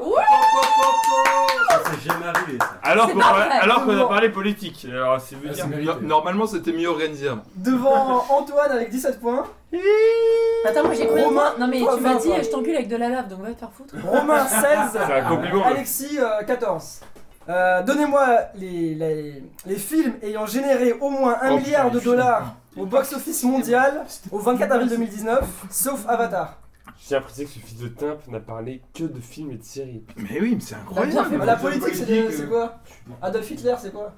Ça c'est jamais arrivé ça. Alors C'est qu'on pas parle- vrai. alors qu'on a parlé politique. Alors, c'est veut Ah, dire. c'est mérité. No- Normalement, c'était mieux organisé avant. Devant Antoine avec 17 points. Attends, moi j'ai combien de Romain, points Non mais toi, tu m'as 20, dit toi. je t'encule avec de la lave donc va te faire foutre. Romain 16. C'est un compliment. Alexis euh, 14. Euh, Donnez-moi les, les, les films ayant généré au moins 1 Oh, milliard putain, de les dollars au box-office mondial au 24 avril 2019, sauf Avatar. J'ai l'impression que ce fils de Timp n'a parlé que de films et de séries. Mais oui, mais c'est bien incroyable. la politique, c'est politique, c'est euh, quoi Adolf Hitler, c'est quoi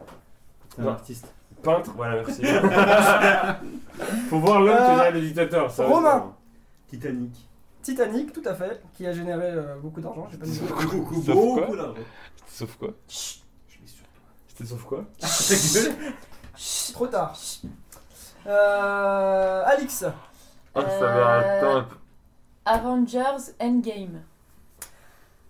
C'est un artiste. Peintre, voilà, merci. Faut voir l'homme Euh, qui est le dictateur. Ça Romain. Titanic. Titanic, tout à fait, qui a généré euh, beaucoup d'argent. j'ai pas dit. Beaucoup, beaucoup d'argent. Sauf quoi Je l'ai sur C'était sauf quoi. Trop tard. Euh, Alix, Ah, ça Euh, va attends. Avengers Endgame.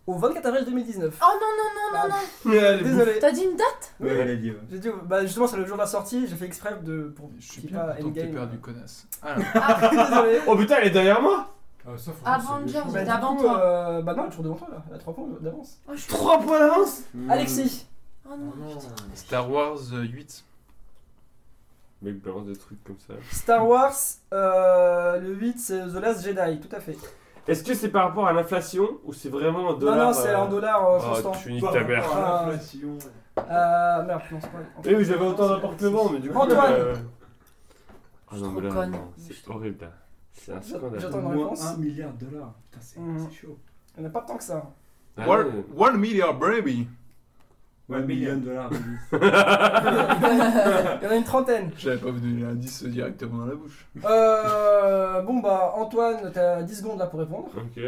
au 24 avril 2019. Oh non, non, non, non, non. Désolé. Désolé. T'as dit une date? Oui. Elle a dit. ouais. J'ai dit, bah justement, c'est le jour de la sortie, j'ai fait exprès de. Pour Je suis qu'il y ait bien pas content que t'aies Endgame. perdu, connasse. Alors, Désolé. Oh putain, elle est derrière moi Ah, ça, faut Avengers, Bah, J'étais du avant coup, toi. euh, bah non, elle est toujours devant toi là, elle a 3 points d'avance. Oh, je suis- 3 points d'avance Alexis, Oh non. Star Wars euh, 8. Mec, balance des trucs comme ça. Star Wars, euh, le 8 c'est The Last Jedi, tout à fait. Est-ce que c'est par rapport à l'inflation ou c'est vraiment en dollars non, non, c'est euh, en dollars euh, Oh, constant. tu niques ta mère. à l'inflation. Euh, merde, non, c'est pas. Eh oui, j'avais autant d'appartements, mais du coup. Antoine. euh, Ah non, mais là, conne. non, c'est horrible là. C'est un scandale. J'attends une réponse. 1 milliard de dollars. Putain, c'est c'est chaud. Il n'y en a pas tant que ça. Ah, One, non. one million, baby. Ouais, million de dollars. Il y en a une trentaine. J'avais pas vous donner l'indice directement dans la bouche. Euh, bon bah Antoine, t'as 10 secondes là pour répondre. Ok.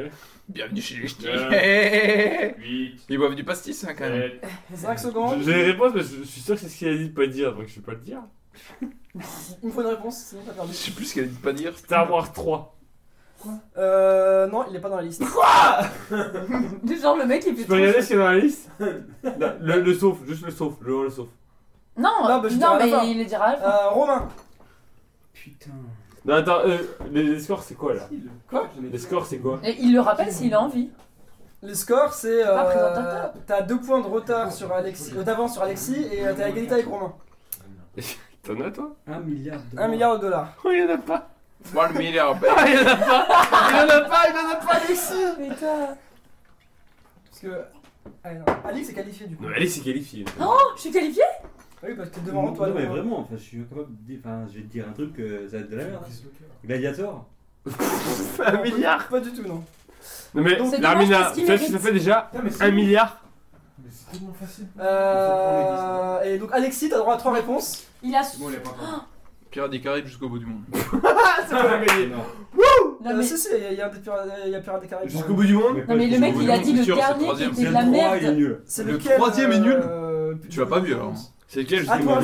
Bienvenue chez les ch'tis. Euh. 8. Ils boivent du pastis, hein, quand même. 5 secondes. J'ai les réponses, mais je je suis sûr que c'est ce qu'il a dit de pas dire, donc je vais pas le dire. Il me faut une réponse, sinon t'as Je perdu. sais plus ce qu'elle a dit de pas dire. Star Wars 3. Euh, non, il est pas dans la liste. Genre le mec il fait Tu peux regarder ce qu'il y a dans la liste Non, le, le sauf, juste le sauf, le, le sauf. Non, Non, bah, non, je dirai à la fin. mais il le dira à la fin. Euh, Romain. Putain. Non, attends, euh, les, les scores c'est quoi là Quoi Les scores c'est quoi Et il le rappelle s'il a envie. Les scores, c'est. pas Euh, présentateur. t'as 2 points de retard sur Alexis, euh, d'avance sur Alexis et euh, t'es à égalité avec Romain. T'en as toi 1 milliard de dollars. 1 milliard de dollars. Oh, il y en a pas One million, baby. Ah, il en a pas Il en a pas, il en a pas, Alexis Putain. Parce que. Ah, non. Alix est qualifié du coup. Non, mais Alice est qualifiée. Oh, je suis qualifiée? Oui, parce que t'es devant Antoine. Non, mais vraiment, enfin, je suis incapable de dire. Enfin, je vais te dire un truc, euh, ça va être de la merde. Gladiator? Un milliard Pas du tout, non. Non mais, C'est dommage Larmina, parce qu'il tu sais ce que mérite. fait déjà Putain, mais c'est- Un milliard Mais c'est tellement facile. Euh, et donc Alexis, t'as droit à 3 réponses. Il a. Bon, il est pas encore. Pirates des Caraïbes jusqu'au bout du monde. C'est pas gagné Non. Non, Euh, mais... si, si, il y a- il y a un des pirates, il y a Pirates des Caraïbes. Jusqu'au bout du monde non, mais le mec il a dit le sûr, c'est le dernier qui troisième. était C'est de le la 3, il est merde. nul. C'est Le lequel, troisième est nul euh, Tu l'as pas vu, alors C'est lequel Ah, toi.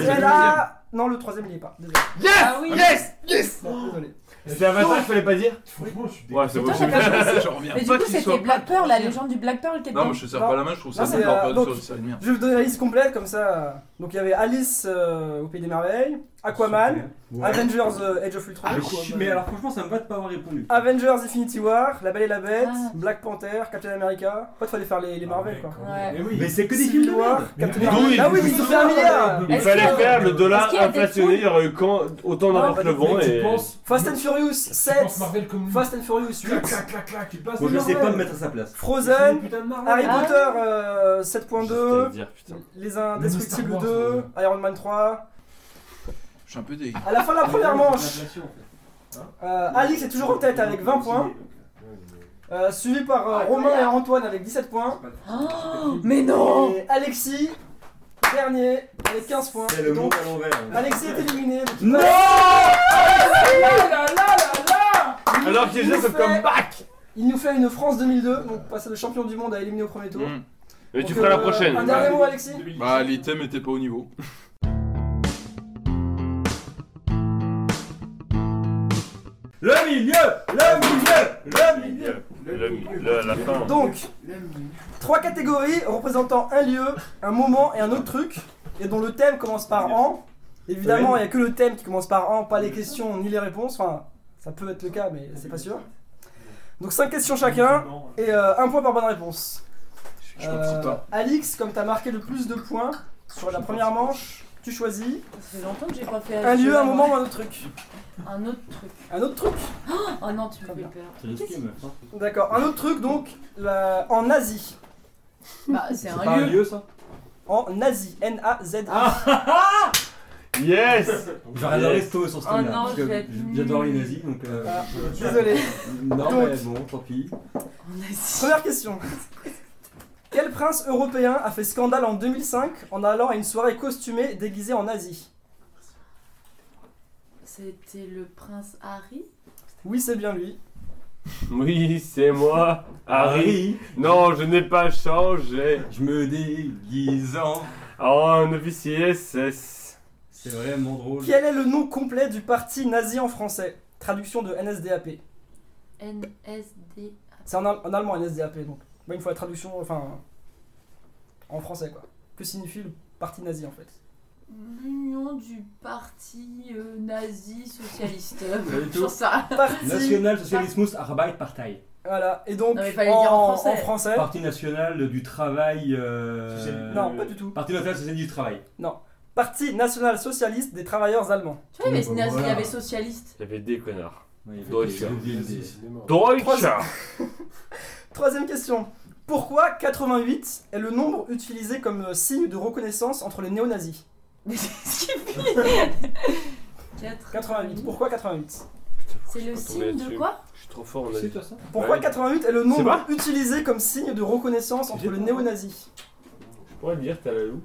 Non, le troisième il y est pas. Désolé. Yes Ah oui. Yes Yes Bon, désolé. C'était Avatar qu'il fallait pas dire Franchement, je suis Ouais, c'est bon, Toi, j'ai t'as pas joué. Je reviens Mais du pas coup qu'il soit c'était Black pas Pearl, la légende du Black Pearl qui Non, mais je te sers Non. pas la main, je trouve ça Non, c'est, euh, période donc- sur le série de merde. Je vais vous donner la liste complète comme ça. Donc il y avait Alice euh, au Pays des Merveilles, Aquaman, Ouais. Avengers euh, Age of Ultron, Mais je- Mais alors, franchement, ça me va de pas avoir répondu. Avengers Infinity War, La Belle et la Bête, Ah. Black Panther, Captain America. En fait, fallait faire les, les Marvel quoi. Ouais. Mais oui. Mais c'est que des films de War. Captain Mais America. oui, Ah oui, mais ils ont fait un milliard. Il fallait faire le dollar inflationné, il y aurait eu quand, autant bah, le vent et... Fast and Furious Tu 7, penses Marvel comme. Fast and Furious 8, Clac, clac, clac, clac, tu passes Moi, des je sais pas me mettre à sa place. Frozen. Harry Ah. Potter euh, J'étais à 7.2, le dire, putain. Les Indestructibles Même Star 2, Wars, Iron Man 3. Je suis un peu dégueu. À la fin de la première manche, fait. euh, Alix est toujours en tête avec 20 points, euh, suivi par euh, Romain et Antoine avec 17 points. Oh, mais non Et Alexis, dernier, avec 15 points. C'est le monde Donc, à l'envers. Alexis est éliminé. donc- Non Alors qu'il Il nous faisait ce fait- comeback Il nous fait une France 2002, donc passer le champion du monde à éliminer au premier tour. Mm. Mais tu Donc, feras la euh, prochaine. Un dernier mot, Alexis Bah, l'item était pas au niveau. Le milieu Le milieu Le milieu Le, le- la fin. Donc, trois catégories représentant un lieu, un moment et un autre truc, et dont le thème commence par an. Évidemment, il n'y a que le thème qui commence par an, pas les questions ni les réponses. Enfin, ça peut être le cas, mais c'est pas sûr. Donc 5 questions chacun et euh, un point par bonne réponse. Je suis pas content. Alix, comme tu as marqué le plus de points sur la première manche, tu choisis Ça fait longtemps que j'ai pas fait un lieu, un moment ou un autre truc. Un autre truc. Un autre truc Oh non, tu me fais peur. C'est meuf. hein. D'accord, un autre truc donc la- en Asie. Bah, c'est pas un lieu. lieu, ça En Asie, N-A-Z-I. Yes J'aurais adoré ce taux sur ce Oh thème-là. non, parce je que vais être J'adore les nulle. nazis, donc. euh, Ah, désolé. Non, Donc- mais bon, tant pis. En Asie. Première question. Quel prince européen a fait scandale en 2005 en allant à une soirée costumée déguisée en Asie? C'était le prince Harry Oui, c'est bien lui. Oui, c'est moi, Harry. Non, je n'ai pas changé. Je me déguise en. Officier SS. C'est vraiment drôle. Quel est le nom complet du parti nazi en français? Traduction de NSDAP. NSD. C'est en, al- en allemand NSDAP donc. Bah, une fois la traduction, enfin. En français, quoi. Que signifie le parti nazi en fait? L'union du parti euh, nazi socialiste. Pas du tout. J'en sais rien. Parti. National Socialismus Arbeitpartei. Voilà, et donc Non, mais fallait le dire en français. Parti national du travail. euh. Non, pas du tout. Parti national socialiste du travail. Parti national socialiste des travailleurs allemands. Tu vois, il y avait, Bah, nazi, il y voilà. avait socialiste. Il y avait des connards. Ouais, il y avait Deutsche. Troisième question. Pourquoi 88 est le nombre utilisé comme euh, signe de reconnaissance entre les néo-nazis? Mais c'est ce qu'il fait 4. 88. Pourquoi 88 C'est le signe de quoi Je suis trop fort en C'est toi ça Pourquoi Ouais. 88 est le nombre utilisé comme signe de reconnaissance entre les pas. néo-nazis Je pourrais le dire, t'as la loup.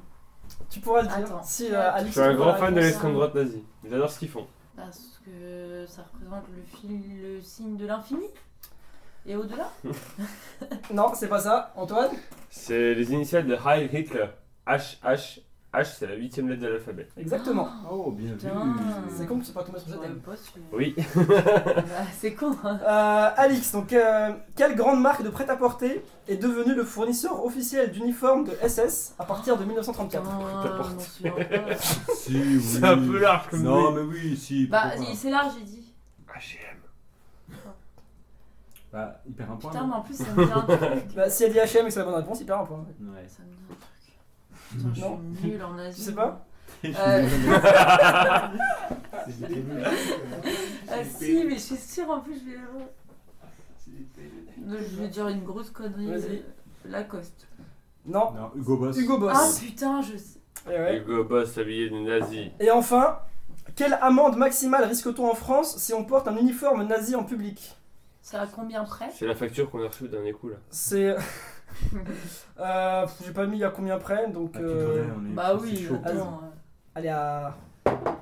Tu pourras le dire. Attends. Si Je euh, Je suis un grand fan de l'extrême droite nazie. J'adore ce qu'ils font. Parce que ça représente le, fil, le signe de l'infini. Et au-delà Non, c'est pas ça. Antoine? C'est les initiales de Heil Hitler. H, H, c'est la huitième lettre de l'alphabet. Exactement. Oh, bien vu. C'est con que c'est pas tombé sur ce thème. su. Oui. Bah, c'est con. hein. Euh, Alix, donc euh, quelle grande marque de prêt-à-porter est devenue le fournisseur officiel d'uniformes de SS à partir de 1934 Putain, T'as porté. m'en souviens pas. Si, oui. C'est un peu large comme Non, mais oui, si. Bah, c'est large, j'ai dit. H&M. Bah, il perd un point. Putain, non mais en plus, ça me dit un truc. Bah, si elle dit HM et que c'est la bonne réponse, il perd un point. Ouais. Ça me dit un truc. Putain, je Non. suis nulle en Asie. Tu sais pas Euh, C'est des Ah si, mais je suis sûre en plus, je vais. Je vais dire une grosse connerie. Euh, Lacoste. Non, Non, Hugo Boss. Hugo Ah Boss. putain, je sais. Ouais. Hugo Boss habillé de nazi. Et enfin, quelle amende maximale risque-t-on en France si on porte un uniforme nazi en public? C'est à combien près? C'est la facture qu'on a reçue le dernier coup là. C'est. Euh, J'ai pas mis à combien près, donc. Ah, euh, est- Bah oui, chaud. attends. euh, Allez, à.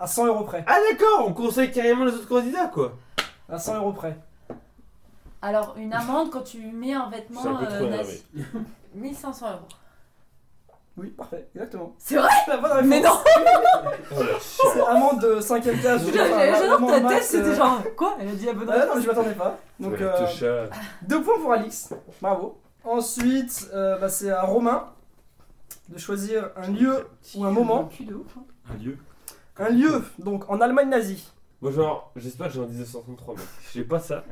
À 100 euros près. Ah d'accord, on conseille carrément les autres candidats quoi. À 100 euros près. Alors, une amende quand tu mets un vêtement euh, nazi. 1500 euros. Oui, parfait, exactement. C'est vrai? La bonne réponse. Mais non C'est amende de 5ème classe. J'adore ta tête, c'était euh, genre. Quoi? Elle a dit la bonne Ouais, non, mais je m'attendais pas. Donc, euh, deux points pour Alix. Bravo. Ensuite, euh, bah, c'est à Romain de choisir un lieu ou un moment. Cul de ouf, hein. Un dieu. Un lieu, donc en Allemagne nazie. Bon genre, j'espère que j'ai en 1963 mais j'ai pas ça.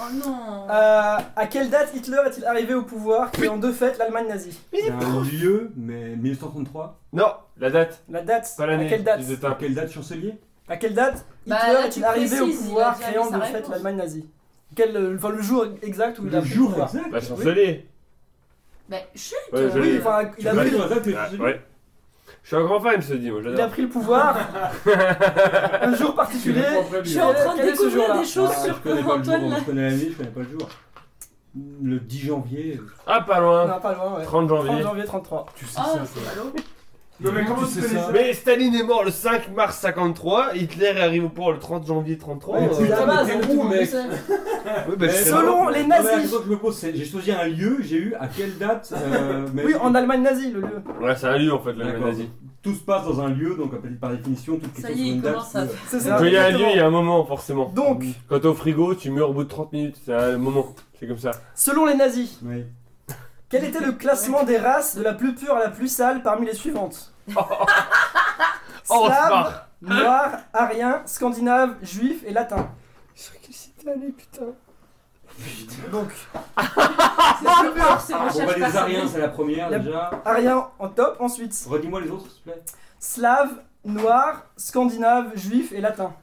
Oh non Euh, à quelle date Hitler est-il arrivé au pouvoir, créant de fait l'Allemagne nazie C'est un lieu, mais 1933. Non, la date, La date pas l'année. À quelle date À quelle date chancelier À quelle date Bah, Hitler là, est-il arrivé précises, au pouvoir, créant sa de fait réponse. l'Allemagne nazie Quel, euh, enfin, le jour exact où il a Le pris jour pouvoir. exact Bah chancelier. Bah, chut Ouais, je Oui, l'ai. enfin, il a, pris, la es Ah, ouais. Je suis un grand fan, je te dis, moi il a j'adore. pris le pouvoir un jour particulier. Je suis en train de Quel est ce découvrir jour-là des choses Ah, sur je connais pas le jour, Antoine là. je connais l'année, je connais pas le jour. Le 10 janvier. Ah, pas loin. Non, pas loin, ouais. 30 30 janvier. janvier 33. Tu sais Ah, ça, c'est ballot. Non, mais comment Tu sais ça Mais Staline est mort le 5 mars 53, Hitler arrive au pouvoir le 30 janvier 33. Ouais, euh, putain, base, mais t'es tout où, mec oui, bah, Selon les Non, mais la nazis. question que je me pose, c'est j'ai choisi un lieu, j'ai eu à quelle date euh, mais- Oui, en Allemagne nazie, le lieu. Ouais, c'est un lieu en fait, le D'accord. nazi. Tout se passe dans un lieu, donc par définition, toute Ça y est, il une date. commence à- euh, C'est ça. Quand il y a un lieu, il y a un moment forcément. Donc, Quand t'es au frigo, tu meurs au bout de 30 minutes, c'est un moment. C'est comme ça. selon les nazis, Oui. Quel était le classement des races de la plus pure à la plus sale parmi les suivantes Oh, Slave, Spar. noir, arien, scandinave, juif et latin. Sur quelle cité aller, putain Donc, C'est plus fort, c'est Bon, recherche bah, les. Ariens, c'est la première La- déjà. arien en top. Ensuite, Redis-moi les autres, s'il te plaît. slave, noir, scandinave, juif et latin.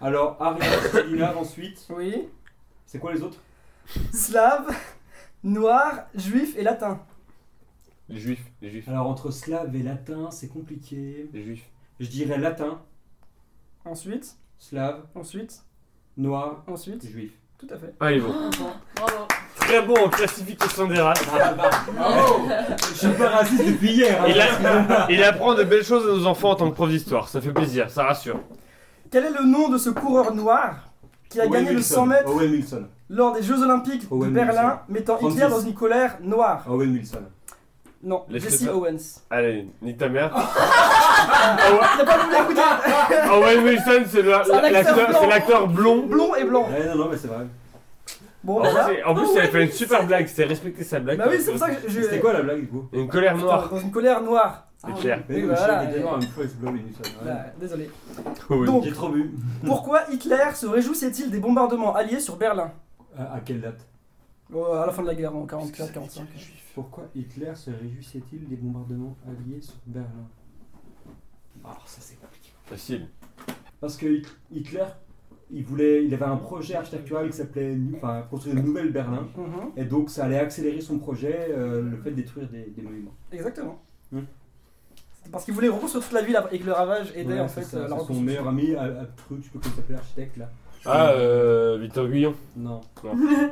Alors, Ariens, Scandinave, ensuite. Oui. C'est quoi les autres? Slave, noir, juif et latin. Les juifs, les juifs, Alors, entre slave et latin, c'est compliqué. les juifs. Je dirais latin, Ensuite, slave, ensuite, noir, ensuite? juif. Tout à fait. Ah, il est bon. Bravo. Très bon en classification des races. Je suis pas raciste depuis hier. hein. Il, a- il apprend de belles choses à nos enfants en tant que prof d'histoire. Ça fait plaisir, ça rassure. Quel est le nom de ce coureur noir qui a Owen gagné le Wilson. 100 mètres? Owen Wilson. Lors des Jeux Olympiques Owen de Berlin, Wilson. mettant 36. Hitler dans une colère noire Owen Wilson. Non, Laisse-le Jesse. Owens. Allez, nique ta mère. Il n'a pas voulu écouter Owen Wilson, c'est le- C'est un acteur l'acteur blanc. c'est l'acteur blond. Blond et blanc. Ouais, non, non, mais c'est vrai. Bon, En voilà. plus, en plus, il avait fait une super blague, c'était respecter sa blague. Bah oui, c'est pour ça que je. C'était quoi la blague du coup Une colère noire. Dans une colère noire. C'est clair. Oui, voilà, J'ai et- une fois, il se bloque les nuits, ça. Bah, désolé. Oui. Donc, J'ai trop bu. pourquoi Hitler se réjouissait-il des bombardements alliés sur Berlin? À, à quelle date? Oh, À la fin de la guerre, en 44-45. Pourquoi Hitler se réjouissait-il des bombardements alliés sur Berlin? Alors ça c'est compliqué. Facile. Parce que Hitler, il voulait, il avait un projet architectural qui s'appelait, enfin, construire une nouvelle Berlin, Mhm, et donc ça allait accélérer son projet, euh, le fait de détruire des, des monuments. Exactement. C'est Parce qu'il voulait reconstruire toute la ville et que le ravage aidait Ouais, en fait ça, euh, la son meilleur ami, truc, je sais pas comment il s'appelle l'architecte là. Ah, euh, Victor Guillon. Non. Non.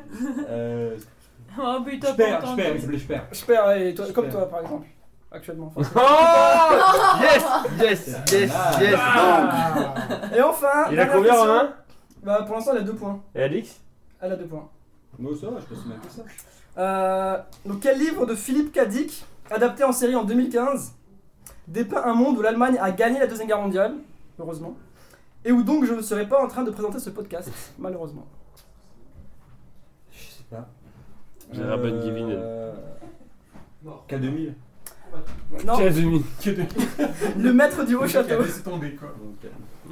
euh, Oh putain, pas Speer, il entendu. s'appelait Speer. Je perds, et toi, Je comme perds. toi par exemple, actuellement. Enfin, Oh Yes Yes Yes Ah. Yes et enfin. Il a combien en main Bah pour l'instant elle a deux points. Et Alix? Elle a deux points. Moi ça, va, je passe mal que ça. Euh, donc quel livre de Philippe Cadic, adapté en série en 2015, dépeint un monde où l'Allemagne a gagné la Deuxième Guerre mondiale, heureusement, et où donc je ne serai pas en train de présenter ce podcast, malheureusement. Je sais pas. Bonne divine. Euh, K2000. Non, Quinze demi. le maître du haut château. Laissez tomber quoi.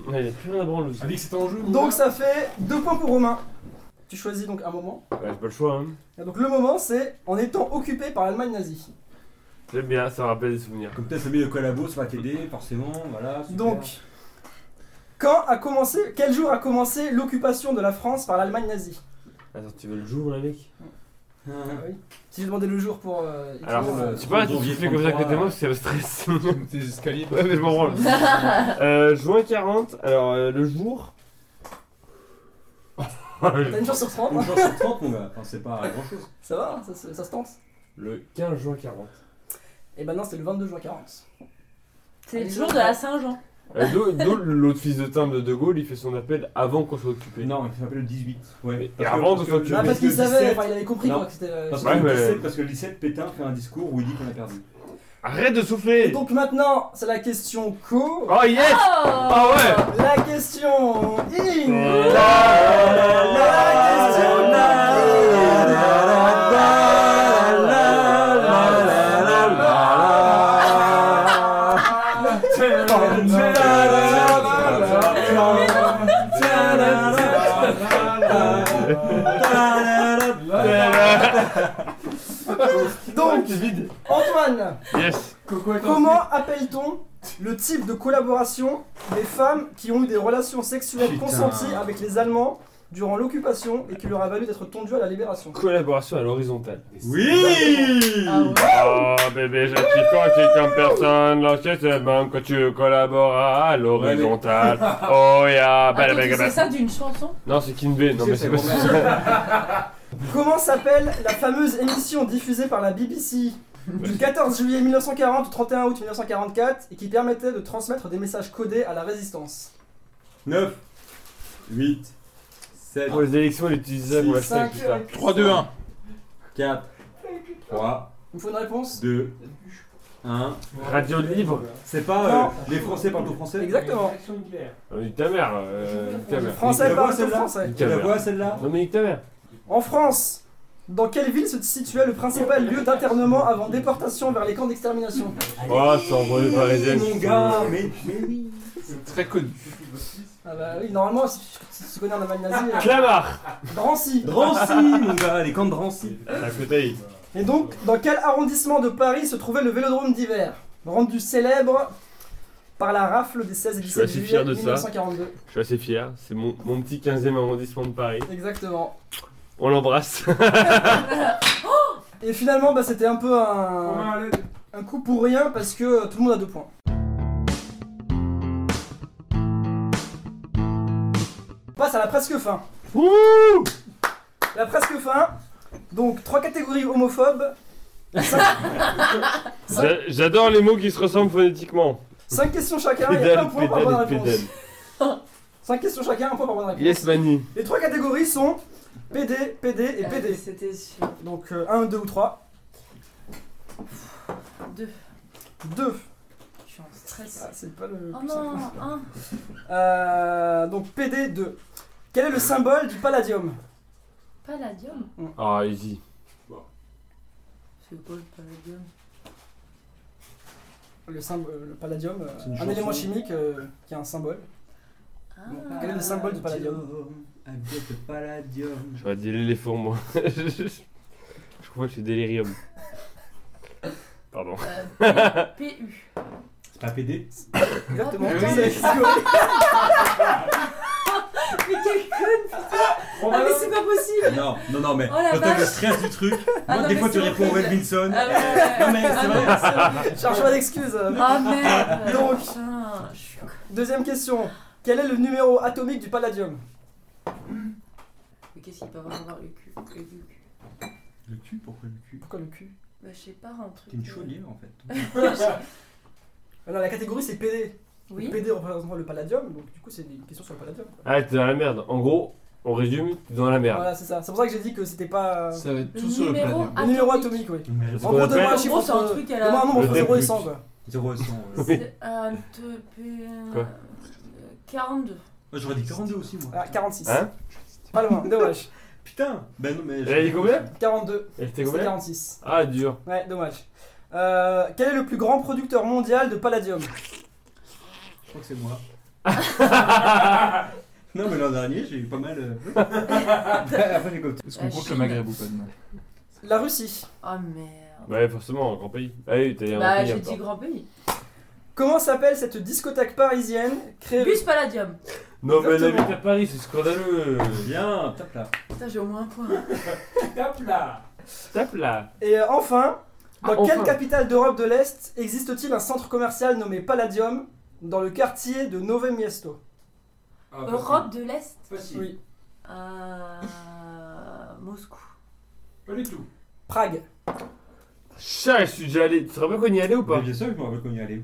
Il a plus rien à branler. c'est en jeu. Donc ça fait deux points pour Romain. Tu choisis donc un moment. Ouais, j'ai pas le choix, hein. Et donc le moment c'est en étant occupé par l'Allemagne nazie. J'aime bien, ça me rappelle des souvenirs. Comme t'as mis le collabo, ça va t'aider, forcément, voilà. super. Donc, quand a commencé, quel jour a commencé l'occupation de la France par l'Allemagne nazie Attends, tu veux le jour, là, mec Ah, oui. Si je demandais le jour pour. euh, Alors, euh, tu sais pas, tu souffles comme ça à côté de 33. moi parce que c'est le stress. Des escaliers. ouais, mais je m'en branle. euh, juin 40, alors euh, le jour. T'as une chance sur 30 Une hein chance sur 30, mon gars. Enfin, c'est pas grand chose. Ça va, ça, se- ça se tente. le 15 juin 40. Et ben non, c'était le 22 juin 40. C'est le jour de la Saint-Jean. Euh, d'où- l'autre fils de timbre de De Gaulle, il fait son appel avant qu'on soit occupé. Non, il s'appelle le 18. Ouais. Mais Parce que- avant que- s'occuper. Ah, parce qu'il le savait, 17 enfin il avait compris Non. quoi que c'était. euh, Parce Ouais, que, le mais- 17, parce que le 17, Pétain fait un discours où il dit qu'on a perdu. Arrête de Et souffler donc maintenant, c'est la question co. Oh yes Oh Ah ouais La question in. La, Antoine, Yes. Coco est comment appelle-t-on le type de collaboration des femmes qui ont eu des relations sexuelles Putain. consenties avec les Allemands durant l'occupation et qui leur a valu d'être tondues à la libération? Collaboration à l'horizontale. Oui. Ah ouais. Oh bébé, je tu es comme personne, lorsque c'est même quand tu collabores à l'horizontale. Oh yeah, Attends, belle sais ça d'une chanson? Non, c'est Kinvey, non mais c'est pas C'est ça. Comment s'appelle la fameuse émission diffusée par la BBC du 14 juillet 1940 au 31 août 1944 et qui permettait de transmettre des messages codés à la résistance? 9, 8, 7, Pour les élections, elle utilisait pour la Cinq, plus tard. 3, 2, 1. 4, 3, Il faut une réponse? 2, 1. Radio libre C'est pas euh, les Français parlent au français? Exactement. Ta mère, euh, nique ta mère. Français la parle voix, sur celle-là? français. Nique Tu la mère. vois celle-là? Non mais nique ta mère. En France, dans quelle ville se situait le principal lieu d'internement avant déportation vers les camps d'extermination Oh, c'est en banlieue parisienne. mon gars, mais, mais oui. C'est très connu. Ah bah oui, normalement, si tu, connais en Allemagne nazie, euh, Clamart Drancy. Drancy, mon gars, les camps de Drancy. À côté. Et donc, dans quel arrondissement de Paris se trouvait le vélodrome d'hiver Rendu célèbre par la rafle des 16 et Je suis 17 assez juillet fier de ça. 1942. Je suis assez fier, c'est mon, mon petit 15e arrondissement de Paris. Exactement. On l'embrasse. Et finalement, bah, c'était un peu un, coup pour rien parce que tout le monde a deux points. On passe à la presque fin. Wouh La presque fin. Donc, trois catégories homophobes. J'a- J'adore les mots qui se ressemblent phonétiquement. 5 questions chacun et un Pédale, point par bonne pédale réponse. pédale. 5 questions chacun, un point par bonne réponse. Yes, Mani. Les trois catégories sont PD, PD et ah, PD. C'était sûr. Donc euh, 1, 2 ou 3. 2. 2. Je suis en stress. Ah, c'est pas le. Oh non, 1. Euh, donc PD 2. Quel est le symbole du palladium? Palladium? Ah, oh, easy. C'est quoi le palladium? Le, symbole, euh, le palladium, un élément chimique qui a un symbole. Ah. Quel est le symbole du palladium? Le palladium. J'aurais dit l'éléphant, moi. Je crois que c'est délirium. Pardon. Euh, P- PU. C'est pas PD Exactement. Ah, putain. c'est Cisco. Mais quel con Ah mais c'est pas possible Non, non, non, mais Oh la quand t'as le vache. stress du truc, Ah moi non, des mais fois tu c'est réponds horrible. Wilson. Ah ouais, ouais. Non, mais c'est Ah vrai. non, c'est horrible. Cherche pas d'excuses. Ah merde Donc. Putain, je suis- Deuxième question. Quel est le numéro atomique du palladium? Mais qu'est-ce qu'il peut avoir à voir le cul Le cul. Le cul, pourquoi le cul? Pourquoi le cul? Bah je sais pas, un truc... T'es une chaudière en fait. Non, la catégorie c'est PD. Oui PD représente le palladium, donc du coup c'est une question sur le palladium. quoi. Ah, t'es dans la merde. En gros, on résume, t'es dans la merde. Voilà, c'est ça. C'est pour ça que j'ai dit que c'était pas. euh, Ça va être Le tout sur le numéro palladium. Le numéro atomique. oui. Mais En qu'on gros, appelle- donne-moi un En chiffre gros, c'est un entre. truc à la- Donne-moi un nombre Le entre 0 et début. 100, quoi. 0 et 100. ouais. C'est un te- P- Quoi? euh, 42. Moi j'aurais dit 42 aussi moi. Ah, 46. Hein Pas loin, dommage. Putain Ben non mais. Elle a dit combien 42. Elle était C'est combien 46. Ah, dur. Ouais, dommage. Euh, quel est le plus grand producteur mondial de palladium? Je crois que c'est moi. non mais l'an dernier j'ai eu pas mal. euh, Après j'ai compté. Est-ce qu'on La compte le Chine. Maghreb ou pas demain? La Russie. Oh merde. Ouais, forcément, un grand pays. Ah oui, t'as dit un grand Bah j'ai dit grand pays. Comment s'appelle cette discothèque parisienne créée Bus Palladium. Non, mais à Paris, c'est scandaleux. Bien, tape là. Putain j'ai au moins un point. Tape là Tape là. Et euh, enfin, dans Ah, quelle capitale d'Europe de l'Est existe-t-il un centre commercial nommé Palladium dans le quartier de Nové Miesto? Europe de l'Est? Facile. Oui. Euh... Moscou. Pas du tout. Prague. Chat, je suis déjà allé. Tu te rappelles qu'on y allait ou pas? Mais bien sûr que je me rappelle qu'on y allait.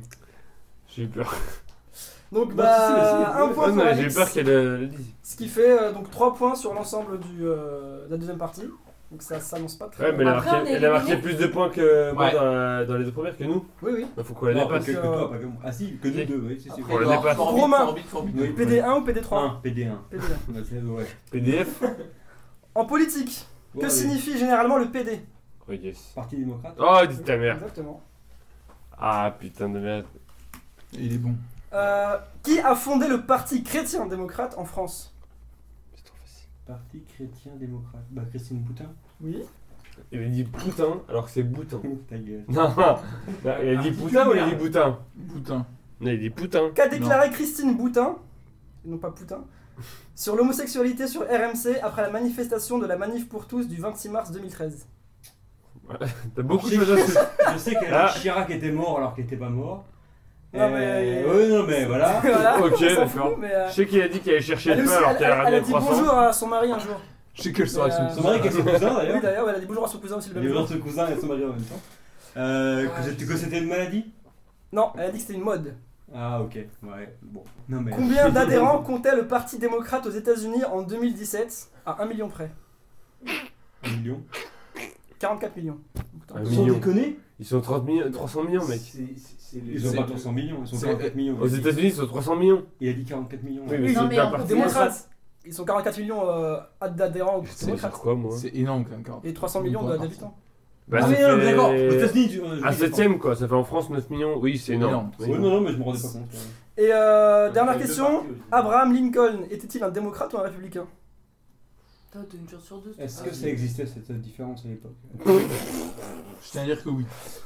J'ai eu peur. Donc Bah, bah, si, si, si, un oui. point Ah pour non, j'ai eu Alex, peur qu'elle euh, le dise. ce qui fait euh, donc 3 points sur l'ensemble du, euh, de la deuxième partie. Donc ça s'annonce pas très Ouais, mais elle a, Après, marqué, on est elle a marqué éliminé. plus de points que moi Ouais. dans, la- dans les deux premières que nous. Oui, oui. Il faut qu'on la Non, dépasse. que, que toi, pas que moi. Ah si, que nous Si. deux, oui, c'est sûr. Après, On le dépasse. Romain. Forbit, Forbit. Oui. PD1 ou PD3 1, PD1. PD1. Ouais, c'est- ouais. PDF En politique, que signifie généralement le PD Oh yes. Parti démocrate Oh, dis ta mère. Exactement. Ah putain de merde. Il est bon. Euh, qui a fondé le parti chrétien-démocrate en France C'est trop facile. Parti chrétien démocrate. Bah, Christine Boutin. Oui. Il a dit putain alors que c'est boutin. Ta gueule. Non, non. Non, Il a dit putain ou il a dit boutin Putain. Non, il a dit putain. Qu'a déclaré Christine Boutin, non pas Poutin, sur l'homosexualité sur RMC après la manifestation de la Manif pour tous du 26 mars 2013 T'as beaucoup de choses à se. Je sais que Ah. Chirac était mort alors qu'il était pas mort. Non, Euh, mais- Ouais, non, mais voilà. Voilà, Ok, d'accord. euh, Je sais qu'il a dit qu'il allait chercher elle, le pain alors elle- qu'il a elle- a dit bonjour à son mari un jour. Je sais qu'elle sera Mais, son euh, Son mari qui est son cousin Oui, d'ailleurs. d'ailleurs, elle a dit bonjour à son cousin aussi le Il même est jour. son cousin et son mari en même temps. Euh, que c'était- que c'était une maladie? Non, elle a dit que c'était une mode. Ah, ok. Ouais, bon. Non, mais. Combien d'adhérents comptait le Parti démocrate aux États-Unis en 2017 À 1 million près? Un million. 44 millions. Un Sans million. déconner? Ils sont 30 millions, 300 millions, mec. Ils ont pas 300 millions, ils sont c'est- 44 millions. Aux États-unis, ils sont 300 millions. Il a dit 44 millions. Oui, Oui, mais non, c'est démocrate. Ils sont 44 millions euh, d'adhérents au Parti Ça veut dire démocrate. quoi, moi C'est énorme quand même. Et 300 millions d'habitants. Bah, ah, mais non, d'accord. Aux États-Unis, tu. Un septième, quoi. Ça fait en France 9 millions. Oui, c'est énorme. énorme. Oui. Non, non, mais je me rendais pas compte. Et euh, dernière question. Abraham Lincoln était-il un démocrate ou un républicain? T'as une chance sur deux. Est-ce que ça existait cette différence à l'époque Je tiens à dire que oui.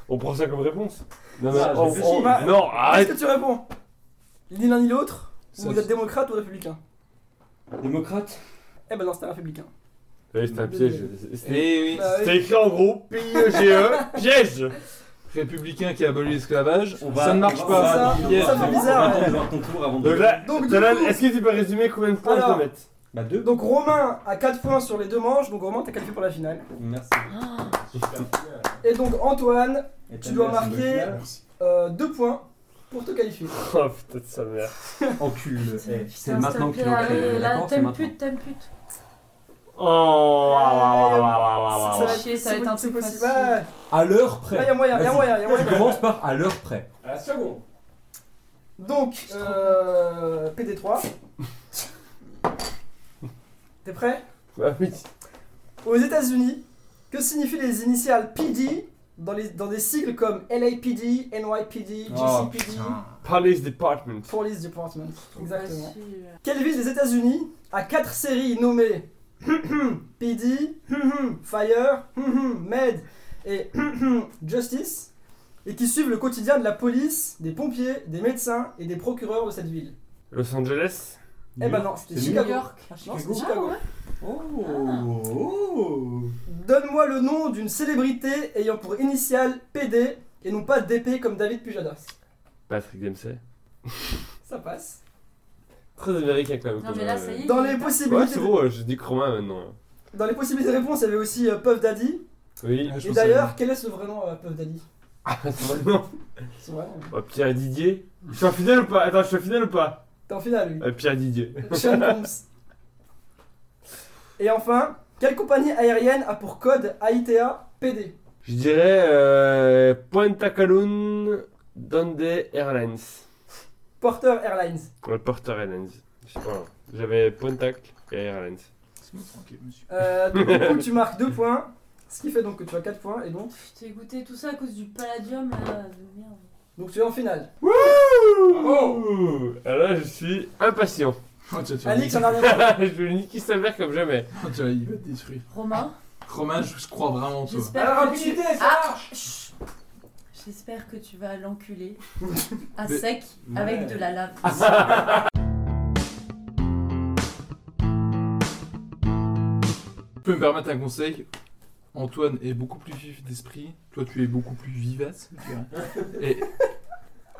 On prend ça comme réponse Non, mais Ah, je on- réfléchis. on- Bah, non, Est-ce arrête que tu réponds Ni l'un ni l'autre Ça, vous êtes démocrate ou républicain Démocrate Eh ben non, c'était républicain. Ouais, C'était un piège. C'était Eh oui. Bah oui. c'était écrit en gros P-I-E-G-E, piège Républicain qui a aboli l'esclavage. On va- Ça ne marche on pas. va- ça- piège. ça fait bizarre, On va ton tour avant de. Donc là, Donc, du Talal, coup- est-ce que tu peux résumer combien de points je Alors. dois mettre Bah, deux. Donc Romain a 4 points sur les deux manches, donc Romain t'as qualifié pour la finale. Merci. Ah, Et donc Antoine, Et Tu dois marquer- finale 2 points pour te qualifier. Oh putain de sa mère. Encule. Eh, C'est maintenant plaît, encule. allez, Là, t'aimes pute, t'aimes pute. Oh, waouh, waouh, waouh, waouh, waouh, Ça va chier, ça va être un truc possible. À l'heure Là, près. y a moyen, y a moyen, y a moyen. Tu commences par à l'heure près. À la seconde. Donc, euh, PD3. T'es prêt? Bah oui. Aux États-Unis, que signifient les initiales PD dans, les, dans des sigles comme LAPD, NYPD, Oh, GCPD, Police Department. Police Department Exactement. Quelle ville des États-Unis a quatre séries nommées PD, Fire, Med et Justice et qui suivent le quotidien de la police, des pompiers, des médecins et des procureurs de cette ville? Los Angeles? Eh ben non, c'était C'est Chicago. New York. Non, c'était Ah Chicago. ouais Oh, oh. Donne-moi le nom d'une célébrité ayant pour initiale PD et non pas DP comme David Pujadas. Patrick Dempsey. Ça passe. Très américain quand même. Non mais là euh, ça y est. Dans les Ouais, possibilités, c'est bon, euh, je dis Romain maintenant. dans les possibilités de réponse, il y avait aussi euh, Puff Daddy. Oui. Ah, je Et d'ailleurs, quel est ce vrai nom euh, Puff Daddy? Ah, c'est vraiment. Son vrai nom. Oh, Pierre Didier. Je suis en finale ou pas? Attends, je suis en finale ou pas? T'es en finale, lui. Euh, Pierre Didier. Sean Combs. Et enfin, quelle compagnie aérienne a pour code AITA PD Je dirais euh, Dande Airlines. Porter Airlines. Ouais, Porter Airlines. Je sais pas. J'avais Pontac et Airlines. Tranquille, monsieur. Euh, donc, du coup, tu marques 2 points. Ce qui fait donc que tu as 4 points. Et donc, Je t'ai goûté tout ça à cause du palladium là. De merde. Donc tu es en finale. Ouh Alors là, je suis impatient. Oh, tu vas te faire Alix, niquer. en arrière. je vais niquer sa mère comme jamais. Oh, tu vas- il va te détruire. Romain, Romain, je je crois vraiment en toi. j'espère Alors, que tu. ça Ah marche Chut. J'espère que tu vas l'enculer à Mais- sec avec de la lave. Tu peux me permettre un conseil? Antoine est beaucoup plus vif d'esprit. Toi, tu es beaucoup plus vivace. je dirais. Et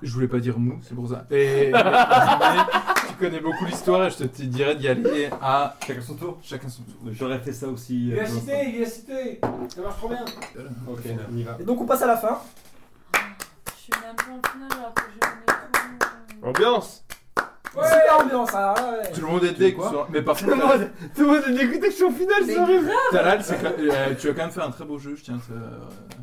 je voulais pas dire mou, c'est pour ça. Et mais tu connais beaucoup l'histoire et je te te dirais d'y aller à Chacun son tour. chacun son tour. J'aurais fait ça aussi. euh, Il a dans cité, il a cité. Ça marche trop bien. Ok, on y va. Et donc, on passe à la fin. Je suis même pas en finale alors que j'ai donné tout. Ambiance Super ambiance. Là, ouais. Tout le monde est quoi sur- mais par Tout le contre, monde, tout le monde est dégoûté que je suis en finale, Mais c'est horrible Talal, c'est que- euh, tu as quand même fait un très beau jeu, je tiens à te euh,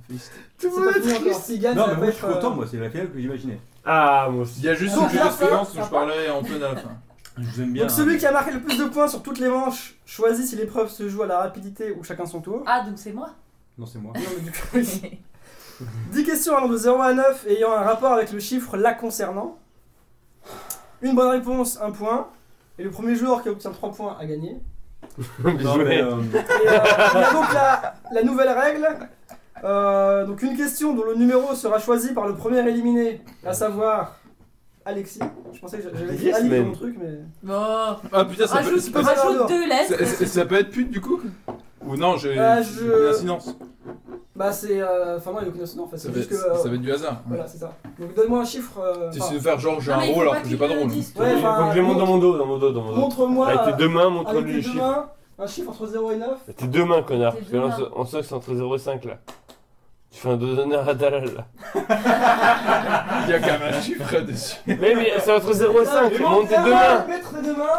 féliciter. Tout le C'est monde est triste S'il gagne, Non, ça mais va moi je être, suis content, euh, moi, c'est la finale que j'imaginais. Ah, moi Il aussi. y a juste une jeu la d'expérience où je parlerai à Antoine à la fin. Je vous aime bien. Donc, celui qui a marqué le plus de points sur toutes les manches choisit si l'épreuve se joue à la rapidité ou chacun son tour. Ah, donc c'est moi? Non, c'est moi. Non, mais du coup, 10 questions allant de 0 à 9 et ayant un rapport avec le chiffre la concernant. Une bonne réponse, un point. Et le premier joueur qui obtient 3 points a gagné. Bien Non, joué. mais, euh, Et euh, il y a donc la, la nouvelle règle. Euh, donc une question dont le numéro sera choisi par le premier éliminé, à savoir Alexis. Je pensais que j'avais dit Yes, Ali dans mon truc, mais. Bon. Ah putain, ça peut, Rajoute, c'est pas pas- mal. rajoute deux ça, lettres. ça- ça peut être pute du coup? Ou non, j'ai Euh, je-. Bah c'est. euh, Enfin non, il y a aucune notion en fait. Ça juste que. ça euh, va être du hasard. Voilà, c'est ça. Donc donne-moi un chiffre. euh, Tu essaies de faire genre j'ai un mais rôle alors que j'ai pas de le rôle. Ouais, Faut que je le monte dans mon dos, dans mon dos, dans mon dos. Montre-moi. Avec tes euh, deux mains, montre-lui les tes chiffres. mains, un chiffre entre 0 et 9. Tes deux mains, connard. Tes Parce que là, on sait- que c'est entre 0 et 5 là. Tu fais un dos d'honneur à Dalal là. Il y a quand même un chiffre dessus. Mais, mais c'est entre 0 et 5, Il monte tes deux main, mains.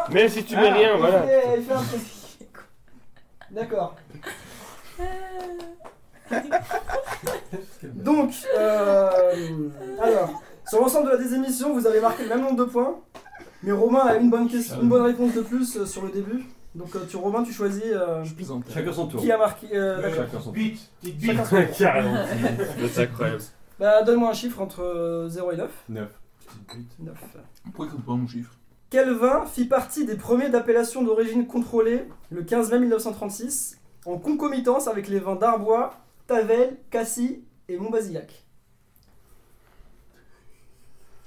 Tes. Même si tu mets rien, il voilà. fait- il fait un truc. D'accord. Donc, euh, alors, sur l'ensemble de la des émissions, vous avez marqué le même nombre de points. Mais Romain a une bonne, question, une bonne réponse de plus euh, sur le début. Donc, euh, tu, Romain, tu choisis euh, Je plaisante. Chacun son tour. qui a marqué. euh, d'accord. Chacun son tour. Bite, petite bite. Chacun son tour. Carrément. C'est incroyable. Bah, donne-moi un chiffre entre euh, 0 et 9. 9. 9. Pourquoi il compte pas mon chiffre? Quel vin fit partie des premiers d'appellation d'origine contrôlée le 15 mai 1936 en concomitance avec les vins d'Arbois, Tavel, Cassis et Montbazillac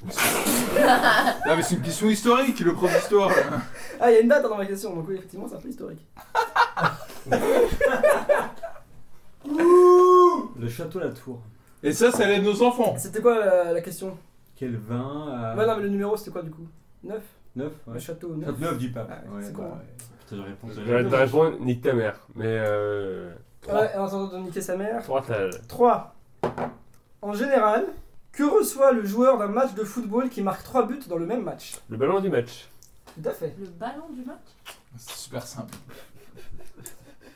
Ah mais c'est une question historique, le prof d'histoire. Ah, il y a une date dans ma question, donc oui, effectivement, c'est un peu historique. Le château La Tour. Et ça, ça aide nos enfants. C'était quoi la, la question? Quel vin. Ouais, non, mais le numéro c'était quoi du coup? 9 9 Le château 9. Top 9 du pape. Ah, Ouais, c'est bah, con. ouais. Putain, j'aurais répondu. J'aurais te répondre, nique ta mère. Mais euh. Ouais, en attendant de niquer sa mère. 3 t'as. 3. En général, que reçoit le joueur d'un match de football qui marque 3 buts dans le même match Le ballon du match. Tout à fait. Le ballon du match? C'est super simple.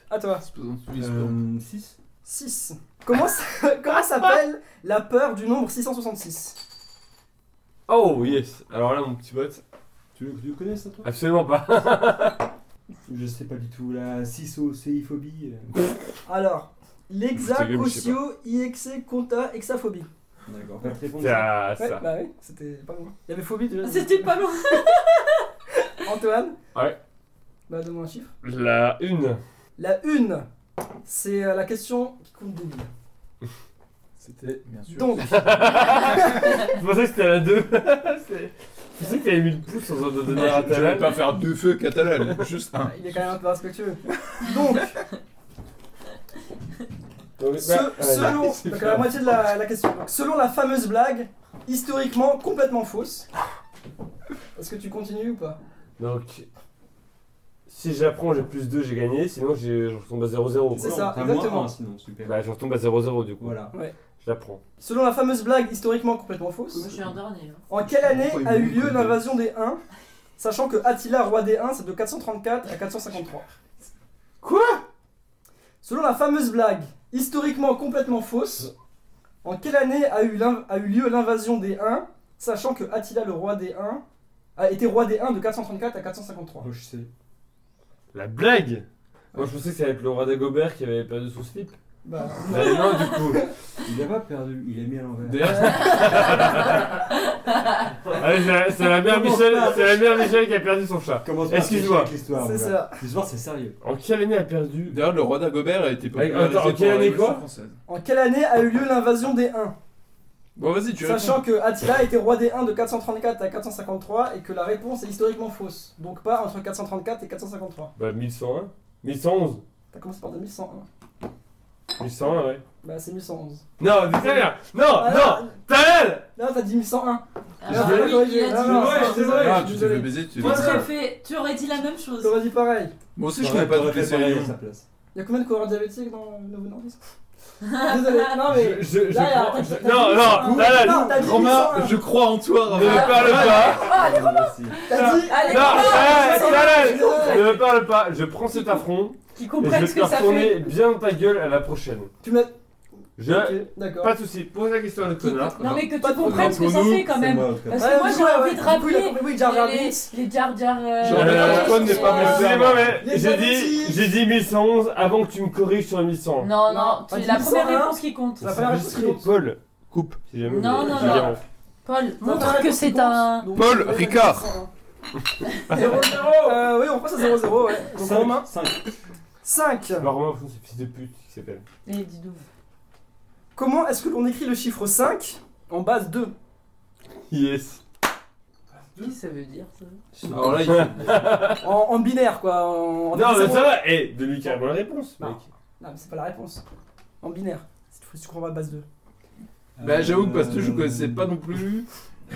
À toi. C'est pas dans tous les sports. Euh, 6 6. Comment, ça- comment s'appelle la peur du nombre 666 Oh yes Alors là, mon petit pote. Tu, tu connais ça toi? Absolument pas. Je sais pas du tout, la cysocéiphobie. euh. Alors, l'exa, C'est que je sais cosio, iexé, conta, hexaphobie. D'accord, pas de réponse. C'est à Ouais, ça. bah oui, c'était pas loin. Il y avait phobie déjà. C'était pas loin. Antoine Ouais. Bah donne-moi un chiffre. La une. La une, c'est euh, la question qui compte double. C'était, bien sûr. Donc, Je pensais que c'était la 2. Je pensais que t'avais mis le pouce sans en donner à Je vais pas faire deux feux catalan, juste un. il est quand même un peu respectueux. Donc, Donc, ce- bah, selon, donc à la moitié de la, la question, Donc, selon la fameuse blague, historiquement complètement fausse. Est-ce que tu continues ou pas? Donc, si j'apprends, j'ai plus 2, j'ai gagné. Sinon, j'ai- je retombe à 0-0. C'est ça, t'as moins exactement. un, sinon, super. Bah, je retombe à 0-0 du coup. Voilà. Je l'apprends. Selon la fameuse blague historiquement complètement Moi, fausse, je suis un dernier. hein. en quelle année a eu lieu l'invasion des Huns, sachant que Attila, roi des Huns, c'est de 434 à 453 Quoi? Selon la fameuse blague historiquement complètement fausse, en quelle année a eu, l'in- a eu lieu l'invasion des Huns, sachant que Attila, le roi des Huns, a été roi des Huns de 434 à 453 Oh, je sais. La blague? Moi, je pensais que c'était avec le roi d'Agobert qui avait perdu son slip. Bah, Bah, non, du coup. Il a pas perdu, il a mis à l'envers. D'ailleurs, Ah, c'est la- mère Michel, c'est la mère Michel qui a perdu son chat. Excuse-moi. c'est ça. L'histoire, c'est sérieux. En quelle année a perdu d'ailleurs, le roi d'Agobert a été Attends, popularisé en quelle année, quoi. En quelle année a eu lieu l'invasion des Huns? Bon, vas-y, tu réponds. Sachant que Attila était roi des Huns de 434 à 453 et que la réponse est historiquement fausse. Donc pas entre 434 et 453. Bah, 1101 1111 T'as commencé par 2101. 1101, ouais. Bah c'est 1111. Non, dis rien Non, Ah, non Talal Là t'as dit 1101. Ah, Non, t'as oui, corrigé. il a Non, dit non, ouais, je suis désolé, Ah, je tu t'es fait désolé. baiser, tu t'es fait tu aurais dit la même chose. T'aurais dit pareil. Moi aussi, je connais pas toutes les séries. à hein. sa place. Y'a combien de coureurs diabétiques dans le Nouveau Nordiste Désolé, non mais. Je, je, je Là, y a- prends- t'as- je- t'as Non, dit non, 1101. Talal Non, t'as dit Romain, 1101. je crois en toi, Ne Romain. me parle pas Merci. T'as dit. Allez, Non, Talal Désolé. Ne me parle pas Je prends cet affront qui comprennent ce te que ça fait. bien ta gueule à la prochaine. Tu m'as. Je... Ok, d'accord. Pas de soucis, pose la question à notre connard. Non, mais que Pas tu comprennes ce que ça fait quand même. Parce Ouais, que moi j'ai envie ouais, de rappeler oui, Jar Jar les, Binks. les Jar Jar. euh, Genre, euh, Antoine n'est pas euh, Excusez-moi, mais Les j'ai dit, diabétiques. j'ai dit 1111 avant que tu me corriges sur 1100. Non, Non, c'est dit la première 101. réponse qui compte. La première réponse qui compte. Paul, Coupe. si jamais. Non, non, je non. Paul, montre que c'est un. Paul va Ricard. dire 101. Euh, oui, on passe à 0-0, ouais. Donc Romain. 5. 5. Bah, Romain, au fond, c'est fils de pute qui s'appelle. Eh, dis donc. Comment est-ce que l'on écrit le chiffre 5 en base 2 Yes. Que ça veut dire ça? Alors là, il faut- en, en binaire, quoi. En, en Non, mais ça va, eh, donne-lui carrément la réponse, Non. mec. Non, mais c'est pas la réponse. En binaire. Que tu comprends base 2. Bah, j'avoue que parce que je connaissais pas non plus.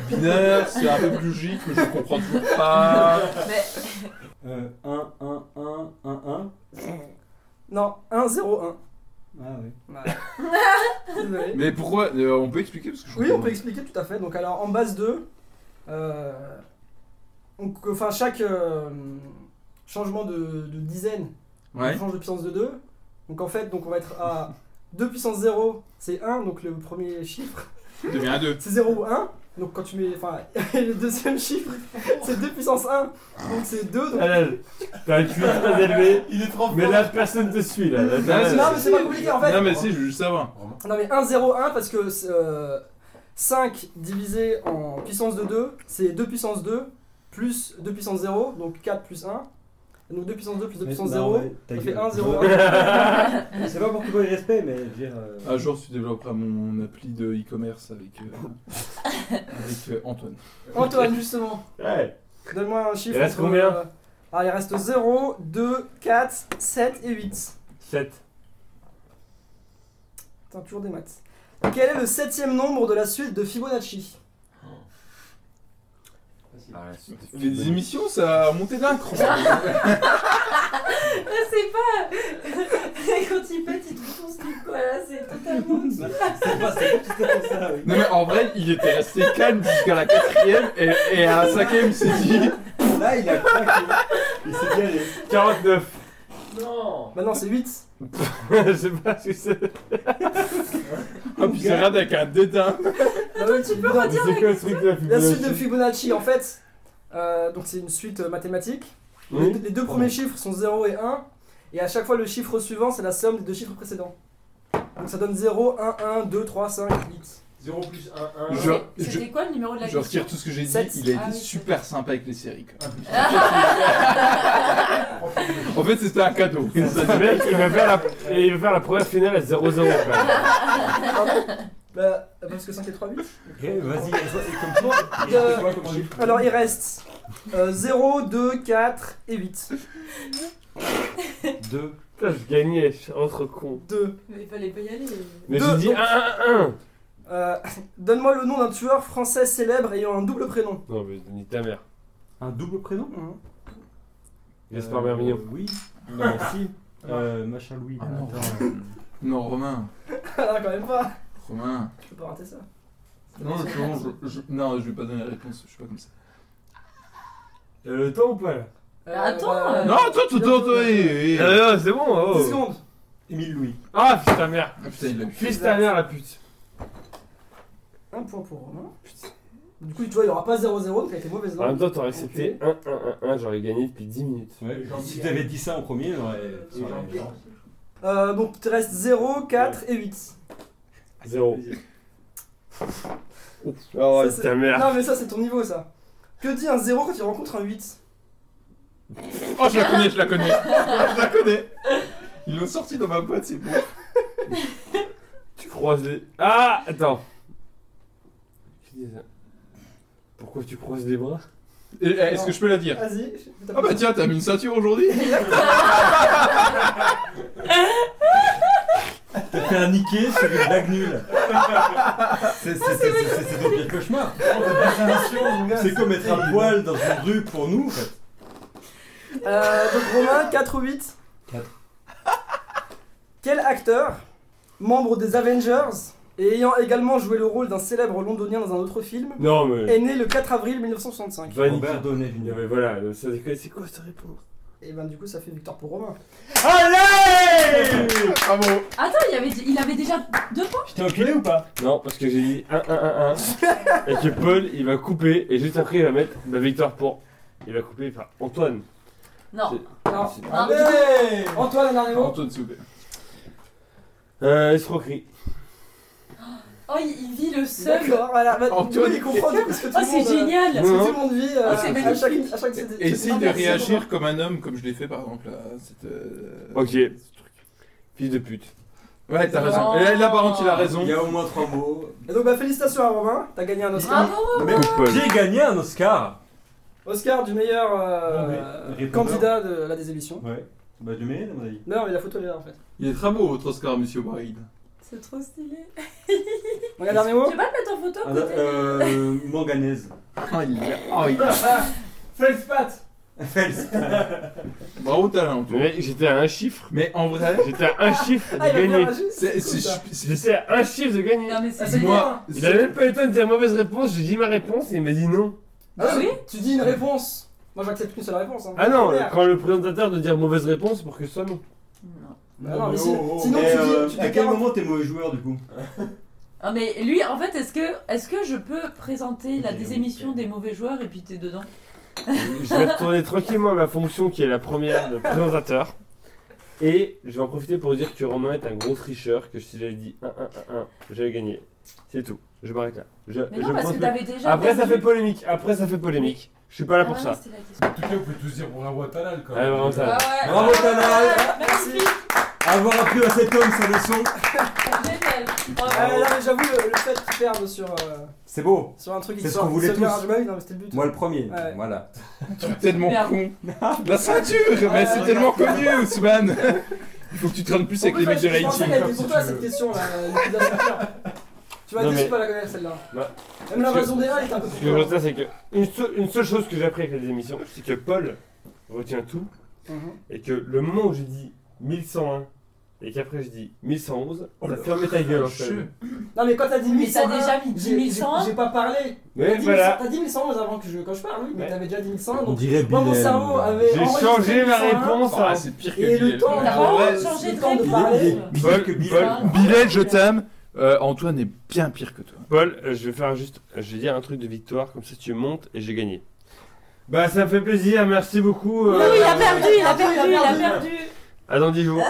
Binaire, c'est un peu plus logique, mais je comprends toujours pas. Mais Euh, 1, 1, 1, 1, 1. Non, 1, 0, 1. Ah oui. Voilà. Mais pourquoi euh, On peut expliquer parce que je Oui, comprends on peut expliquer tout à fait. Donc, alors, en base 2, euh, donc, enfin, chaque euh, changement de, de dizaine Ouais. on change de puissance de 2. Donc, en fait, donc, on va être à 2 puissance 0, c'est 1. Donc, le premier chiffre, devient 2. c'est 0 ou 1. Donc, quand tu mets. Enfin, le deuxième chiffre, c'est 2 puissance 1. Donc, c'est 2. Donc... T'as un QI très élevé, Il est trop mais là, personne te suit, là. Non, mais c'est pas compliqué en fait. Non, mais si, je veux juste savoir. Non mais 1, 0, 1 parce que euh, 5 divisé en puissance de 2, c'est 2 puissance 2 plus 2 puissance 0, donc 4 plus 1. Donc 2 puissance 2 plus 2 Mais puissance non, 0, mais ta ça fait 1, 0, 1. C'est pas pour couper le respect, mais je veux dire. euh, Un jour, tu développeras mon appli de e-commerce avec, euh, avec euh, Antoine. Antoine justement, Ouais. donne-moi un chiffre. Il reste combien euh, Ah il reste 0, 2, 4, 7 et 8. 7. Putain, toujours des maths. Quel est le septième nombre de la suite de Fibonacci? Les émissions, ça a monté d'un cran. Ah, c'est pas. Quand il pète, il trouve son slip quoi là, c'est totalement. C'est pas c'est pas tout à fait ça, oui. Non, mais en vrai, il était resté calme jusqu'à la quatrième et, et à la cinquième, il s'est dit. Là, il a craqué. Il s'est dit, allez. 49. Non Bah non, c'est 8. Je sais pas ce que c'est. Oh, puis c'est regarde avec un dédain. Oui, tu peux C'est quoi le truc de la La suite de Fibonacci en fait, euh, donc c'est une suite euh, mathématique. Oui. Les, les deux premiers chiffres sont 0 et 1. Et à chaque fois, le chiffre suivant, c'est la somme des deux chiffres précédents. Donc ça donne 0, 1, 1, 2, 3, 5, 8. 0 plus 1, 1. Je, je, C'était quoi le numéro de la je question retire tout ce que j'ai dit. Sept. Il a été Ah oui, super sympa avec les séries. même. Ah. En fait, c'était un cadeau. Mec, il va faire la, il va faire la première finale à 0-0. quand même. Bah, parce que 5 et 3, 8. Ok, vas-y, comme toi. Euh, Toi, comment tu- Alors il reste euh, 0, 2, 4 et 8. Deux. Putain, je gagnais, je suis entre cons. 2. Mais il fallait pas y aller. Mais Deux, j'ai dit donc. 1-1-1. Euh, Donne-moi le nom d'un tueur français célèbre ayant un double prénom. Non, mais ni ta mère. Un double prénom Gaspard Euh. Oui. Non, si. Euh, machin Louis. Ah non. Attends. Non, Romain. ah, quand même pas. Romain. Je peux pas rater ça. Non, je, je- je- non, je vais pas donner la réponse. Je suis pas comme ça. Euh, le temps ou pas là? Euh, Attends, bah, euh, Non, toi, toi, toi, toi. eh. Ah, non, c'est bon. oh. 10 secondes. Émile Louis. Ah, fils ta mère. Ah, putain, il l'a eu. Fils ta mère, la pute. Un point pour Romain. Du coup, tu vois, il y aura pas 0-0, donc elle était mauvaise En même temps, t'aurais accepté 1-1-1-1, j'aurais gagné depuis 10 minutes. Ouais, si t'avais dit ça en premier, Jean-Pierre. Euh, donc, il te reste 0, 4 et 8. 0. Oh, c'est- ta mère. Non, mais ça, c'est ton niveau, ça. Que dit un 0 quand il rencontre un 8 Oh, je la connais, je la connais. je la connais. Ils l'ont sorti dans ma boîte, c'est bon. Tu croises les. Ah, attends. Ça. Pourquoi tu croises les bras? Eh, Est-ce que je peux la dire? Vas-y. Ah bah tiens, t'as mis une ceinture aujourd'hui T'as fait un niqué sur une blague nulle. C'est ton pire cauchemar. C'est comme être à poil dans une rue pour nous, en fait. Euh, donc, Romain, 4 ou 8 Quatre. Quel acteur, membre des Avengers et ayant également joué le rôle d'un célèbre londonien dans un autre film, Non, mais. est né le 4 avril 1965 Va niquer. Robert Downey Non, Jr. mais voilà, ça déconne, c'est quoi cette réponse? Et ben, du coup, ça fait victoire pour Romain. Allez Bravo Attends, il avait, il avait déjà deux points? J'étais enculé ou pas? Non, parce que j'ai dit 1-1-1-1 et que Paul il va couper et juste après il va mettre ma victoire pour. Il va couper, enfin Antoine. Non. Non. C'est- Non, Allez Antoine, un dernier mot Antoine, s'il vous plaît. Euh, escroquerie. Oh, il, vit le seul. D'accord, voilà. Bah, Antoine. du il comprend du que tout Oh, c'est euh, génial. Ce que tout le monde vit euh, Oh, c'est à chaque, à chaque cette- Et cette essaye de réagir comme un homme, comme je l'ai fait par exemple là. Cette, euh, Ok. ce truc. Fils de pute. Ouais, t'as raison. Oh. Et là, là, par contre, il a raison. Il y a au moins trois mots. Et donc, bah, félicitations à Romain, t'as gagné un Oscar. Bravo. Mais j'ai gagné un Oscar Oscar du meilleur euh, candidat de la désémission. Ouais. Bah, le mets, à mon avis. Non, mais la photo elle est là en fait. Il est très beau votre Oscar, monsieur Bride. C'est trop stylé. Un dernier mot Tu peux pas le mettre en photo Un- côté euh, manganèse. Oh, il a... oh, il a... Feldspat Fels. Bravo talent. Mais j'étais à un chiffre. Mais en vrai, J'étais à un chiffre Ah, de va gagner. c'est... c'est- c'est- J'étais à un chiffre de gagner. Non, mais Ah, c'est c'est Moi- bien. Il a même pas eu le temps de dire mauvaise réponse, j'ai dit ma réponse et il m'a dit non. Ah oui Tu dis une réponse. Moi j'accepte qu'une seule réponse. Hein. Ah non, quand le présentateur de dire mauvaise réponse pour que ce soit non. Non. Bah non, mais si- oh, oh. sinon Et, tu euh, dis. Tu à dis quel 40. moment t'es mauvais joueur du coup? Ah, mais lui, en fait, est-ce que, est que je peux présenter la désémission des mauvais joueurs et puis t'es dedans? Je vais retourner tranquillement à ma fonction qui est la première de présentateur. Et je vais en profiter pour dire que Romain est un gros tricheur, que si j'avais dit 1-1-1-1, j'avais gagné. C'est tout. Je m'arrête là. Je, Mais je non, parce pense que t'avais déjà. Après ça perdu. fait polémique, après ça fait polémique. Je suis pas là Ah pour ouais, ça. c'était la question. En tout cas, vous pouvez tous dire bravo à Talal quand Ah, même. vraiment, ça. Ah ouais. Bravo, Tanal. Merci. Avoir appris à cet homme sa leçon. Ah, j'avoue, le, le fait qu'il perde sur, euh, c'est beau. sur un truc qui C'est ce sort- qu'on voulait qui tous. non, mais c'était le but. Moi le premier. Ouais. Voilà. Tu es tellement Merde. con. La ceinture Mais c'est tellement connu, Ousmane Il faut que tu traînes plus avec les plus, mecs de je pensais Lighting. qu'elle était pour toi tu cette question là, le coup de la ceinture. Tu vas Non, déçu mais- pas la connaître celle-là. Bah, Même la parce que- raison des rats est un peu Ce plus que je forte. retiens, c'est que une, seule- une seule chose que j'ai appris avec les émissions, c'est que Paul retient tout Mhm. et que le moment où j'ai dit 1101 et qu'après je dis 1111, Oh t'as fermé ta gueule en fait. Non mais quand t'as dit Mais t'as 1101, déjà mis j'ai- 1101? j'ai- J'ai pas parlé. T'as Mais dit voilà, 1100 T'as dit 1111 avant que je, quand je parle, oui, mais Ouais. t'avais déjà dit 1101 On donc. dirait Moi mon Bilal. cerveau avait. j'ai enregistré changé ma 1101, réponse. Ah, hein. c'est pire que Et le Bilal. temps, Ouais, vraiment c'est changé le de temps de réponse. parler. Paul, que Paul, Bilal. Bilal, je t'aime. Euh, Antoine est bien pire que toi. Paul, euh, je vais faire juste, je vais dire un truc de victoire, comme ça tu montes et j'ai gagné. Bah, ça me fait plaisir, merci beaucoup. Oui, euh, il a perdu, il a perdu, perdu, il il a perdu. À dans 10 jours.